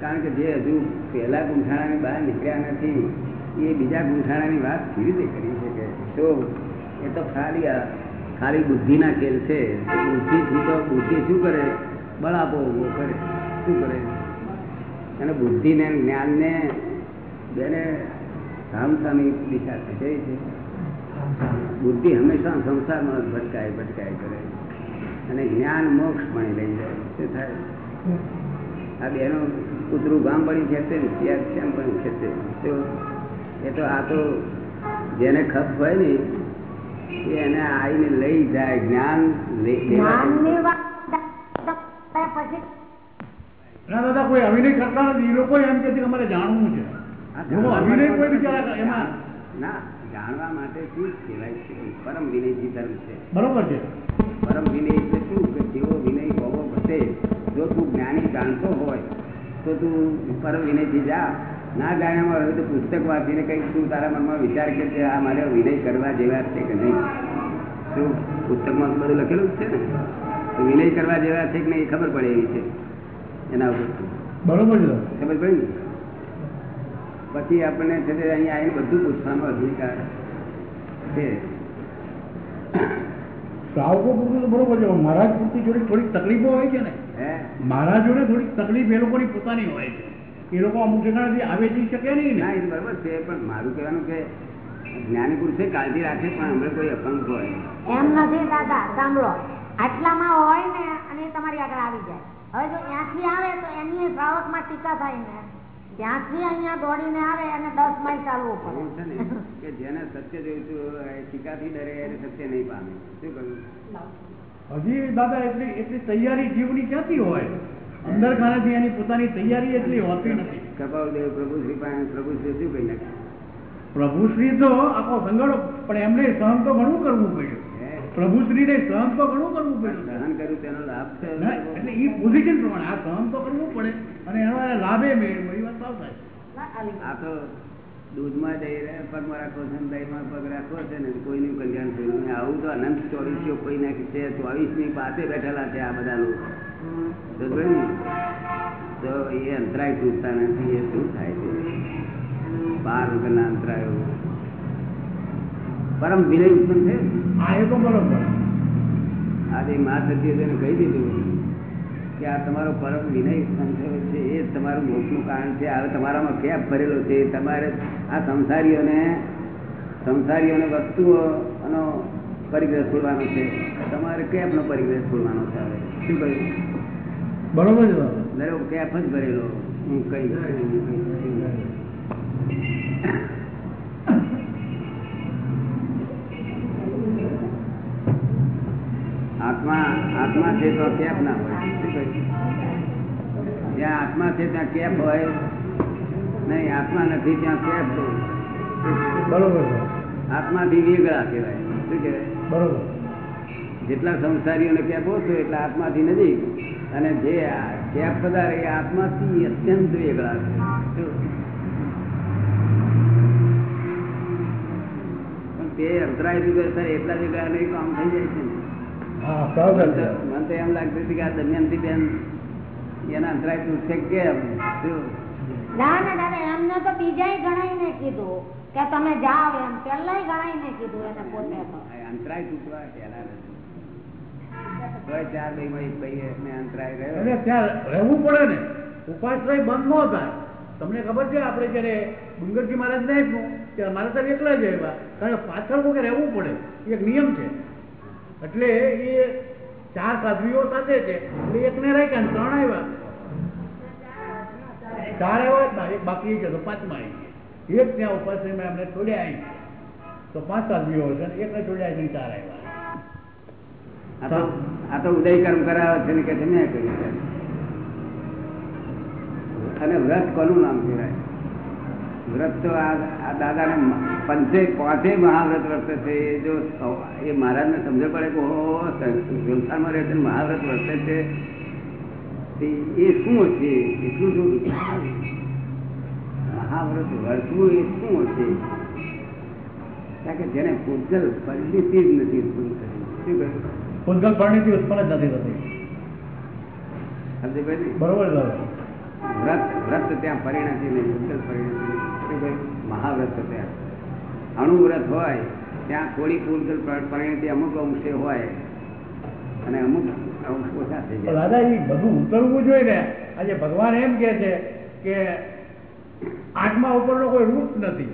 [SPEAKER 1] કારણ કે જે હજુ પહેલા ગુંઠાણાની બહાર નીકળ્યા નથી, એ બીજા ગુંઠાણાની વાત કેવી રીતે કરી શકે? તો એ તો ખાલી ખાલી બુદ્ધિના ખેલ છે. બુદ્ધિથી તો બુદ્ધિ શું કરે? બળ આપો કરે. શું કરે? અને બુદ્ધિને, જ્ઞાનને બેને સામસામી દિશા થઈ છે. બુદ્ધિ હંમેશા સંસારમાં જ ભટકાય ભટકાય કરે અને જ્ઞાન મોક્ષ પણ લઈ જાય શું થાય? આ બેનો કૂતરું ગામ પડી ખેંચે ને ત્યાં શ્યામ પણ ખેંચે તો એ તો આ તો જેને ખપ હોય ને એ એને આવીને લઈ જાય જ્ઞાન
[SPEAKER 7] દાદા કોઈ અભિનય કરતા નથી. એ લોકો એમ કે અમારે જાણવું છે.
[SPEAKER 1] ના જાણવા માટે શું કહેવાય છે? પરમ વિનયજી ધર્મ છે.
[SPEAKER 7] બરોબર છે.
[SPEAKER 1] પરમ વિનય એટલે શું? કે જેવો વિનય હોવો ઘટે જો તું જ્ઞાની જાણતો હોય તો તું પરમ વિનયથી જા. ના જાણ્યામાં હવે તો પુસ્તક વાંચીને કંઈક તું તારા મનમાં વિચાર કે છે આ મારે વિનય કરવા જેવા છે કે નહીં. શું? પુસ્તકમાં બધું લખેલું જ છે ને? તો વિનય કરવા જેવા છે કે નહીં ખબર પડે એવી છે. એના ઉપર.
[SPEAKER 7] બરોબર.
[SPEAKER 1] ખબર પડી ને? પછી આપણને છે તે અહીંયા આવીને બધું પૂછવાનો અધિકાર છે.
[SPEAKER 7] શ્રાવકો પૂરતું તો બરોબર છે પણ મહારાજ પૂરતી જોડે થોડીક તકલીફો હોય છે ને?
[SPEAKER 1] હે?
[SPEAKER 7] મહારાજ જોડે થોડીક તકલીફ એ લોકોની પોતાની હોય છે. એ લોકો અમુક ઠેકાણેથી આવે જઈ શકે નહીં
[SPEAKER 1] ના એ બરોબર છે પણ મારું કહેવાનું કે જ્ઞાની પુરુષે કાળજી રાખે પણ હમણાં કોઈ અપંગ હોય
[SPEAKER 6] એમ નથી દાદા સાંભળો. આટલામાં હોય ને અને એ તમારી આગળ આવી જાય. હવે જો ત્યાંથી આવે તો એની શ્રાવકમાં ટીકા થાય ને. ત્યાંથી અહીંયા દોડીને આવે અને દસ માઇલ ચાલવું
[SPEAKER 1] પડે. છે ને કે જેને સત્ય જોયું છું ટીકાથી ડરે એને સત્ય નહીં પામે. શું કહ્યું?
[SPEAKER 7] હજી દાદા એટલી એટલી તૈયારી જીવની ક્યાંથી હોય? અંદર ખાનાથી એની પોતાની તૈયારી એટલી હોતી નથી.
[SPEAKER 1] કપાલદેવ પ્રભુ શ્રી પાસે પ્રભુ શ્રી શું કહી નાખે
[SPEAKER 7] પ્રભુશ્રી તો આખો સંગડો પણ એમને સહન તો ઘણું કરવું પડ્યું? પ્રભુશ્રીને સહન તો ઘણું કરવું પડ્યું
[SPEAKER 1] સહન કર્યું તેનો લાભ છે
[SPEAKER 7] એટલે એ પોઝિશન પ્રમાણે આ સહન તો કરવું પડે. અને એનો લાભે મેળવો એ વાત સાવ થાય
[SPEAKER 1] આ તો દૂધમાં જઈ રહ્યા પગમાં રાખો છે ને દહીંમાં પગ રાખો છે ને કોઈનું કલ્યાણ થયું નહીં. આવું તો અનંત ચોવીસીઓ કોઈ નાખી છે ચોવીસની પાસે બેઠેલા છે આ બધા લોકો. તો ને? તો એ અંતરાય તૂટતા નથી એ શું થાય છે? બાર વગરના અંતરાયો. પરમ વિનય ઉત્પન્ન છે
[SPEAKER 7] હા એ તો બરોબર
[SPEAKER 1] આજે મા સત્ય તેને કહી દીધું કે આ તમારો પરમ વિનય ઉત્પન્ન થયો છે એ તમારું મોટું કારણ છે. હવે તમારામાં કેપ ભરેલો છે? તમારે આ સંસારીઓને સંસારીઓને વસ્તુઓનો પરિગ્રહ છોડવાનો છે. તમારે કેપનો પરિગ્રહ છોડવાનો છે હવે? શું કહ્યું?
[SPEAKER 7] બરોબર છે.
[SPEAKER 1] દરેક કેપ જ ભરેલો હું કઈ આત્મા આત્મા છે તો કેપ ના હોય. જ્યાં આત્મા છે ત્યાં કેપ હોય. નહીં આત્મા નથી ત્યાં કેપ
[SPEAKER 7] બરોબર આત્મા
[SPEAKER 1] આત્માથી વેગળા કહેવાય. શું કહેવાય?
[SPEAKER 7] બરોબર.
[SPEAKER 1] જેટલા સંસારીઓને કેપ ઓછો એટલા આત્માથી નજીક. અને જે કેપ વધારે એ આત્માથી અત્યંત વેગળા છે. પણ તે અંતરાય ત્યારે એટલા વેગળા નહીં કામ થઈ જાય છે ને. મને તો- એમ લાગતું હતું કે આ દમયંતી બેન એના અંતરાય તૂટશે કેમ શું?
[SPEAKER 6] ના ના દાદા એમને તો બીજાય ગણાઈને કીધું કે તમે જાઓ એમ. પેલાય ગણાઈને કીધું એને પોતે તો.
[SPEAKER 1] અંતરાય તૂટવા પેલા ચાર અંતરાય રહ્યો.
[SPEAKER 7] રહેવું પડે ને. ઉપાશ્રય બંધ ન થાય. તમને ખબર છે આપણે જયારે ડુંગરજી મહારાજ ને આપ્યું ત્યારે મારા સાહેબ એકલા જ આવ્યા. કારણ પાછળ રહેવું પડે. એક નિયમ છે. એટલે એ ચાર સાધવીઓ સાથે છે. એટલે રાખ્યા ને ત્રણ આવ્યા ચાર આવ્યા એક બાકી છે તો પાંચમા આવી ગયા. એક ત્યાં ઉપાશ્રયમાં એમને છોડ્યા આવી તો પાંચ સાધવીઓ છે ને એકને છોડ્યા આવી ચાર આવ્યા
[SPEAKER 1] આ તો ઉદય કર્મ કરાવે છે ને કે છે. અને વ્રત કોનું નામ કહેવાય? વ્રત તો આ દાદા દાદાને પંચે પાંચે મહાવ્રત વર્તે છે. જો એ મહારાજને સમજ પડે કે સંસારમાં રહે છે મહાવ્રત વર્તે છે. એ શું છે એટલું શું મહાવ્રત વર્તવું એ શું છે કારણ કે જેને પૂજલ પરિસ્થિતિ જ નથી ઉત્પન્ન કરી શું
[SPEAKER 7] પૂતગલ પરિણીતિ ઉત્પન્ન જ નથી થતી. બરોબર
[SPEAKER 1] વ્રત વ્રત ત્યાં પરિણતિ નહીં પરિણતિ મહાવ્રત ત્યાં. અણુવ્રત હોય ત્યાં થોડી પૂજલ પરિણતિ અમુક અંશે હોય. અને અમુક અંશ ઓછા થઈ જાય.
[SPEAKER 7] દાદા એ બધું ઉતરવું જોઈએ ને. આજે ભગવાન એમ કે છે કે આઠમા ઉપરનો કોઈ રૂપ નથી?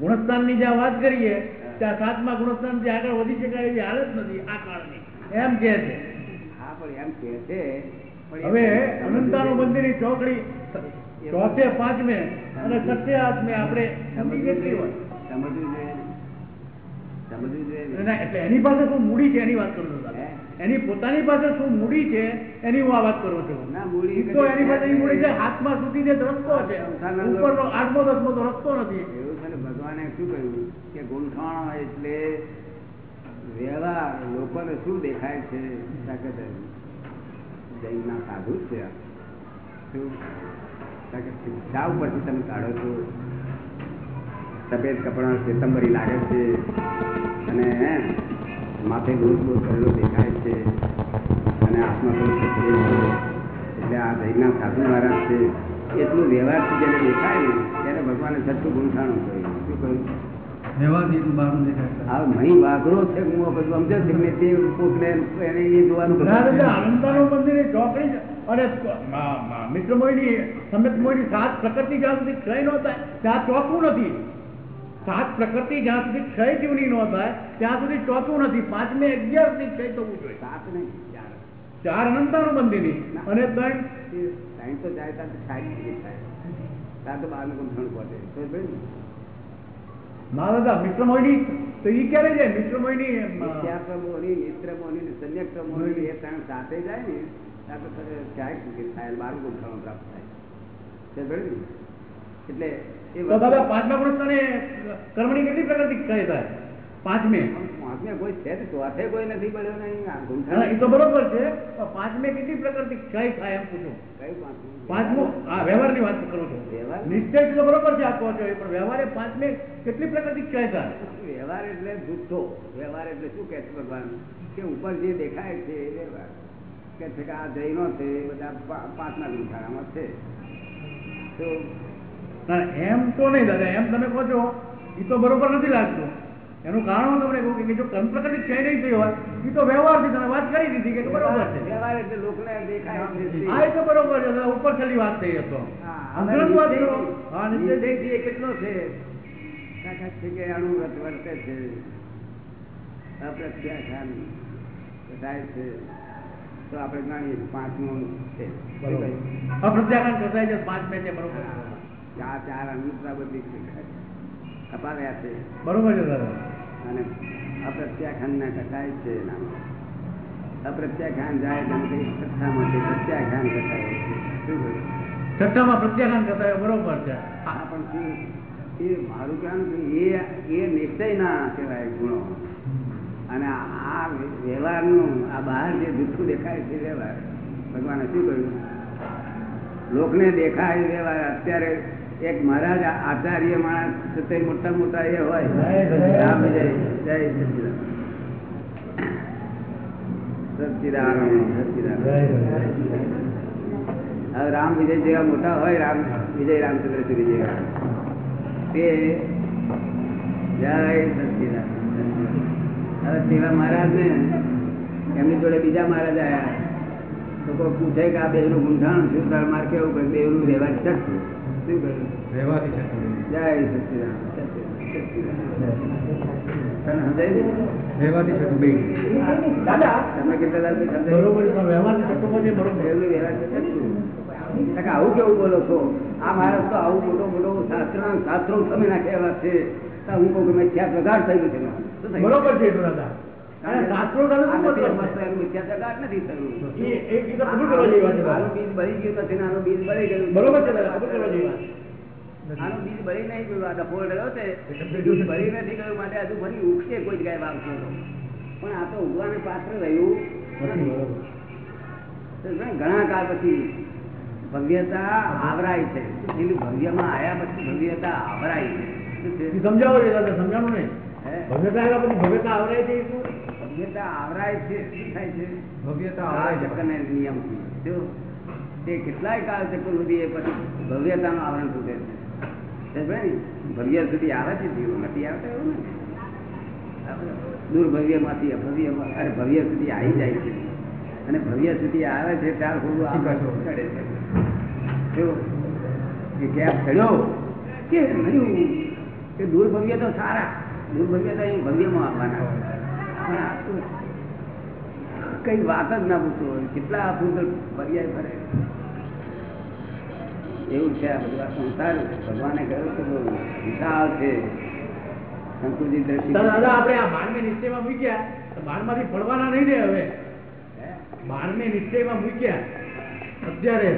[SPEAKER 7] ગુણસ્થાનની જ્યાં વાત કરીએ ત્યાં સાતમા ગુણસ્થાન જે આગળ વધી શકાય એવી હાલત નથી આ કાળની. એમ કે છે.
[SPEAKER 1] હા પણ એમ કે છે
[SPEAKER 7] હવે અનંતાનું મંદિરની ચોકડી ચોથે પાંચમે અને સત્ય હાથમે આપણે સમજી કેટલી હોય?
[SPEAKER 1] સમજવું જોઈએ
[SPEAKER 7] એટલે એની પાસે શું મૂડી છે એની વાત કરું છું એની પોતાની પાસે શું મૂડી છે એની હું આ વાત કરું છું.
[SPEAKER 1] ના, મૂડી
[SPEAKER 7] તો એની પાસે ઈ મૂડી છે હાથમાં સુધી જે રસ્તો છે. ઉપરનો આઠમો દસમો તો રસ્તો નથી.
[SPEAKER 1] એવું છે ભગવાને શું કહ્યું? કે ગુંઠાણો એટલે વ્યવહાર લોકોને શું દેખાય છે? તાકાત જૈનના સાધુ છે. શા? ઉપરથી તમે કાઢો છો? સફેદ કપડા શ્વેતંબરી લાગે છે અને માથે ગોળ ગોળ કરેલો દેખાય છે અને હાથમાં છત્રી છે. એટલે આ જૈનના સાધુ મહારાજ છે. એટલું વ્યવહારથી જ્યારે દેખાય ને, ત્યારે ભગવાને છઠ્ઠું ગુંઠાણું કહ્યું શું કહ્યું? ને
[SPEAKER 7] ના, સાત પ્રકૃતિ જ્યાં સુધી ક્ષય ન થાય ત્યાં ચોથું નથી. સાત પ્રકૃતિ જ્યાં સુધી ક્ષય જીવની ન થાય ત્યાં સુધી ચોથું નથી. પાંચમે અગિયાર સુધી ક્ષય થવું જોઈએ.
[SPEAKER 1] સાત નહીં ચાર.
[SPEAKER 7] ચાર અનંતાનું મંદિરની. અને ત્રણ
[SPEAKER 1] તો જાય ત્યાં સાત થાય ત્યાં તો બહારનું ગુંઠાણું પહોંચે તો ભાઈ ને?
[SPEAKER 7] દાદા મિત્ર મોહિની તો એ ક્યારે જાય? મિત્ર મોહિની મોહિની
[SPEAKER 1] મિત્ર મોહિની ને મોહિની એ ત્રણ સાથે જાય ને ત્યાં તો પછી થાય બાર ગુંઠાણું પ્રાપ્ત થાય. એટલે એ
[SPEAKER 7] દાદા પાંચમા ગુણસ્થાને કર્મની કેટલી પ્રગતિ કહે થાય? પાંચમે.
[SPEAKER 1] પાંચમે કોઈ છે ચોથે કોઈ નથી પડ્યો નહીં આ
[SPEAKER 7] હા,
[SPEAKER 1] ગુંઠાણું
[SPEAKER 7] એ તો બરોબર છે પાંચમે કેટલી પ્રકૃતિ ક્ષય થાય એમ પૂછું.
[SPEAKER 1] પાંચમો?
[SPEAKER 7] આ વ્યવહારની વાત કરું છું.
[SPEAKER 1] વ્યવહાર?
[SPEAKER 7] નિશ્ચય તો બરોબર છે આપવો જોઈએ પણ વ્યવહારે પાંચમે કેટલી પ્રકૃતિ ક્ષય થાય?
[SPEAKER 1] વ્યવહાર એટલે જુઠ્ઠો. વ્યવહાર એટલે શું કે છે ભગવાન? કે ઉપર જે દેખાય છે એ વ્યવહાર. કે છે કે આ જૈનો છે બધા પાંચના ગુંઠાણામાં છે. તો
[SPEAKER 7] એમ તો નહીં દાદા એમ તમે કહો છો એ તો બરોબર નથી લાગતું. એનું કારણ હું તમને કહું કે જો પ્રકૃતિ ક્ષય નહીં થઈ હોય એ તો વ્યવહારથી તમે વાત કરી દીધી કે બરોબર છે.
[SPEAKER 1] વ્યવહાર એટલે લોકોને દેખાય
[SPEAKER 7] હા એ તો બરોબર છે. ઉપર છેલ્લી વાત થઈ હતો વાત કરો. હા
[SPEAKER 1] કેટલો છે? તાકાત છે કે આનું વ્રત છે. તો આપણે જાણીએ પાંચમું છે?
[SPEAKER 7] અપ્રત્યાઘાત કસાય છે પાંચમે છે બરોબર.
[SPEAKER 1] ચાર ચાર અનુસરા બધી કપાવ્યા છે.
[SPEAKER 7] બરોબર છે
[SPEAKER 1] અને અપ્રત્યાખ્યાન ના કસાય છે અપ્રત્યાખ્યાન જાય તેમ કઈ તે પ્રત્યાખ્યાન કટાય છે. શું કહ્યું?
[SPEAKER 7] છઠ્ઠામાં પ્રત્યાઘાત કસાય બરોબર છે.
[SPEAKER 1] હા પણ એ મારું કહેવાનું એ એ નિશ્ચય ના કહેવાય ગુણો. અને આ વ્યવહારનું આ બહાર જે જૂઠું દેખાય છે વ્યવહાર. ભગવાને શું કહ્યું? લોકને દેખાય વ્યવહાર અત્યારે એક મહારાજ આચાર્ય માણસ મોટા મોટા એ હોય. રામ વિજય જય સચ્ચિદાનંદ સચ્ચિદાનંદ સચ્ચિદાનંદ હવે રામ વિજય જેવા મોટા હોય રામ વિજય રામચંદ્ર જેવા. તે જય સચિદાન હવે તેવા મહારાજ ને એમની જોડે બીજા મહારાજ આયા. તો કોઈ પૂછે કે આ બેનું ગુંઠાણ શું તાર માર કેવું? કે બેનું રહેવા શકશું કહ્યું જય સમજાય
[SPEAKER 3] દાદા
[SPEAKER 1] તમે કેટલા
[SPEAKER 7] બરોબર
[SPEAKER 1] આવું કેવું બોલો છો આ માણસ તો આવું મોટો મોટો શાસ્ત્ર શાસ્ત્રો તમે નાખ્યા છે હું કહું કે ક્યાં પ્રગાઢ થયું છે થયું?
[SPEAKER 7] છે બરોબર છે
[SPEAKER 1] પણ આ તો ઉગવાને પાત્ર રહ્યું. ઘણા કાળ પછી ભવ્યતા આવરાય છે. પેલું ભવ્યમાં આવ્યા પછી ભવ્યતા આવરાય છે.
[SPEAKER 7] સમજાવો સમજાવો
[SPEAKER 1] હે?
[SPEAKER 7] ભવ્યતા આવ્યા પછી ભવ્યતા આવરાય છે?
[SPEAKER 1] ભવ્યતા આવરાય છે શું થાય છે?
[SPEAKER 7] ભવ્યતા
[SPEAKER 1] આ ચક્કરને નિયમથી જો તે કેટલાય કાળ ચક્ર સુધી એ પછી ભવ્યતાનું આવરણ તૂટે છે? ભવ્ય સુધી આવે છે જીવો નથી આવતા એવું ને દુર્ભવ્યમાંથી અભવ્ય અરે ભવ્ય સુધી આવી જાય છે. અને ભવ્ય સુધી આવે છે ત્યાર થોડું ચડે છે. જો ગેપ ચડ્યો કે નહીં કે દુર્ભવ્ય તો સારા. દુર્ભવ્ય તો અહીં ભવ્યમાં આવવાના કઈ વાત જ ના પૂછો કેટલા અપૂર્વ પર્યાય ભરે એવું છે આ બધું આ સંસાર. ભગવાને કહ્યું કે બહુ વિશાળ છે. સંકુચિત દ્રષ્ટિ.
[SPEAKER 7] તો દાદા આપણે આ નિશ્ચયમાં મૂક્યા. નહીં ને હવે? બારમે નિશ્ચયમાં મૂક્યા. અત્યારે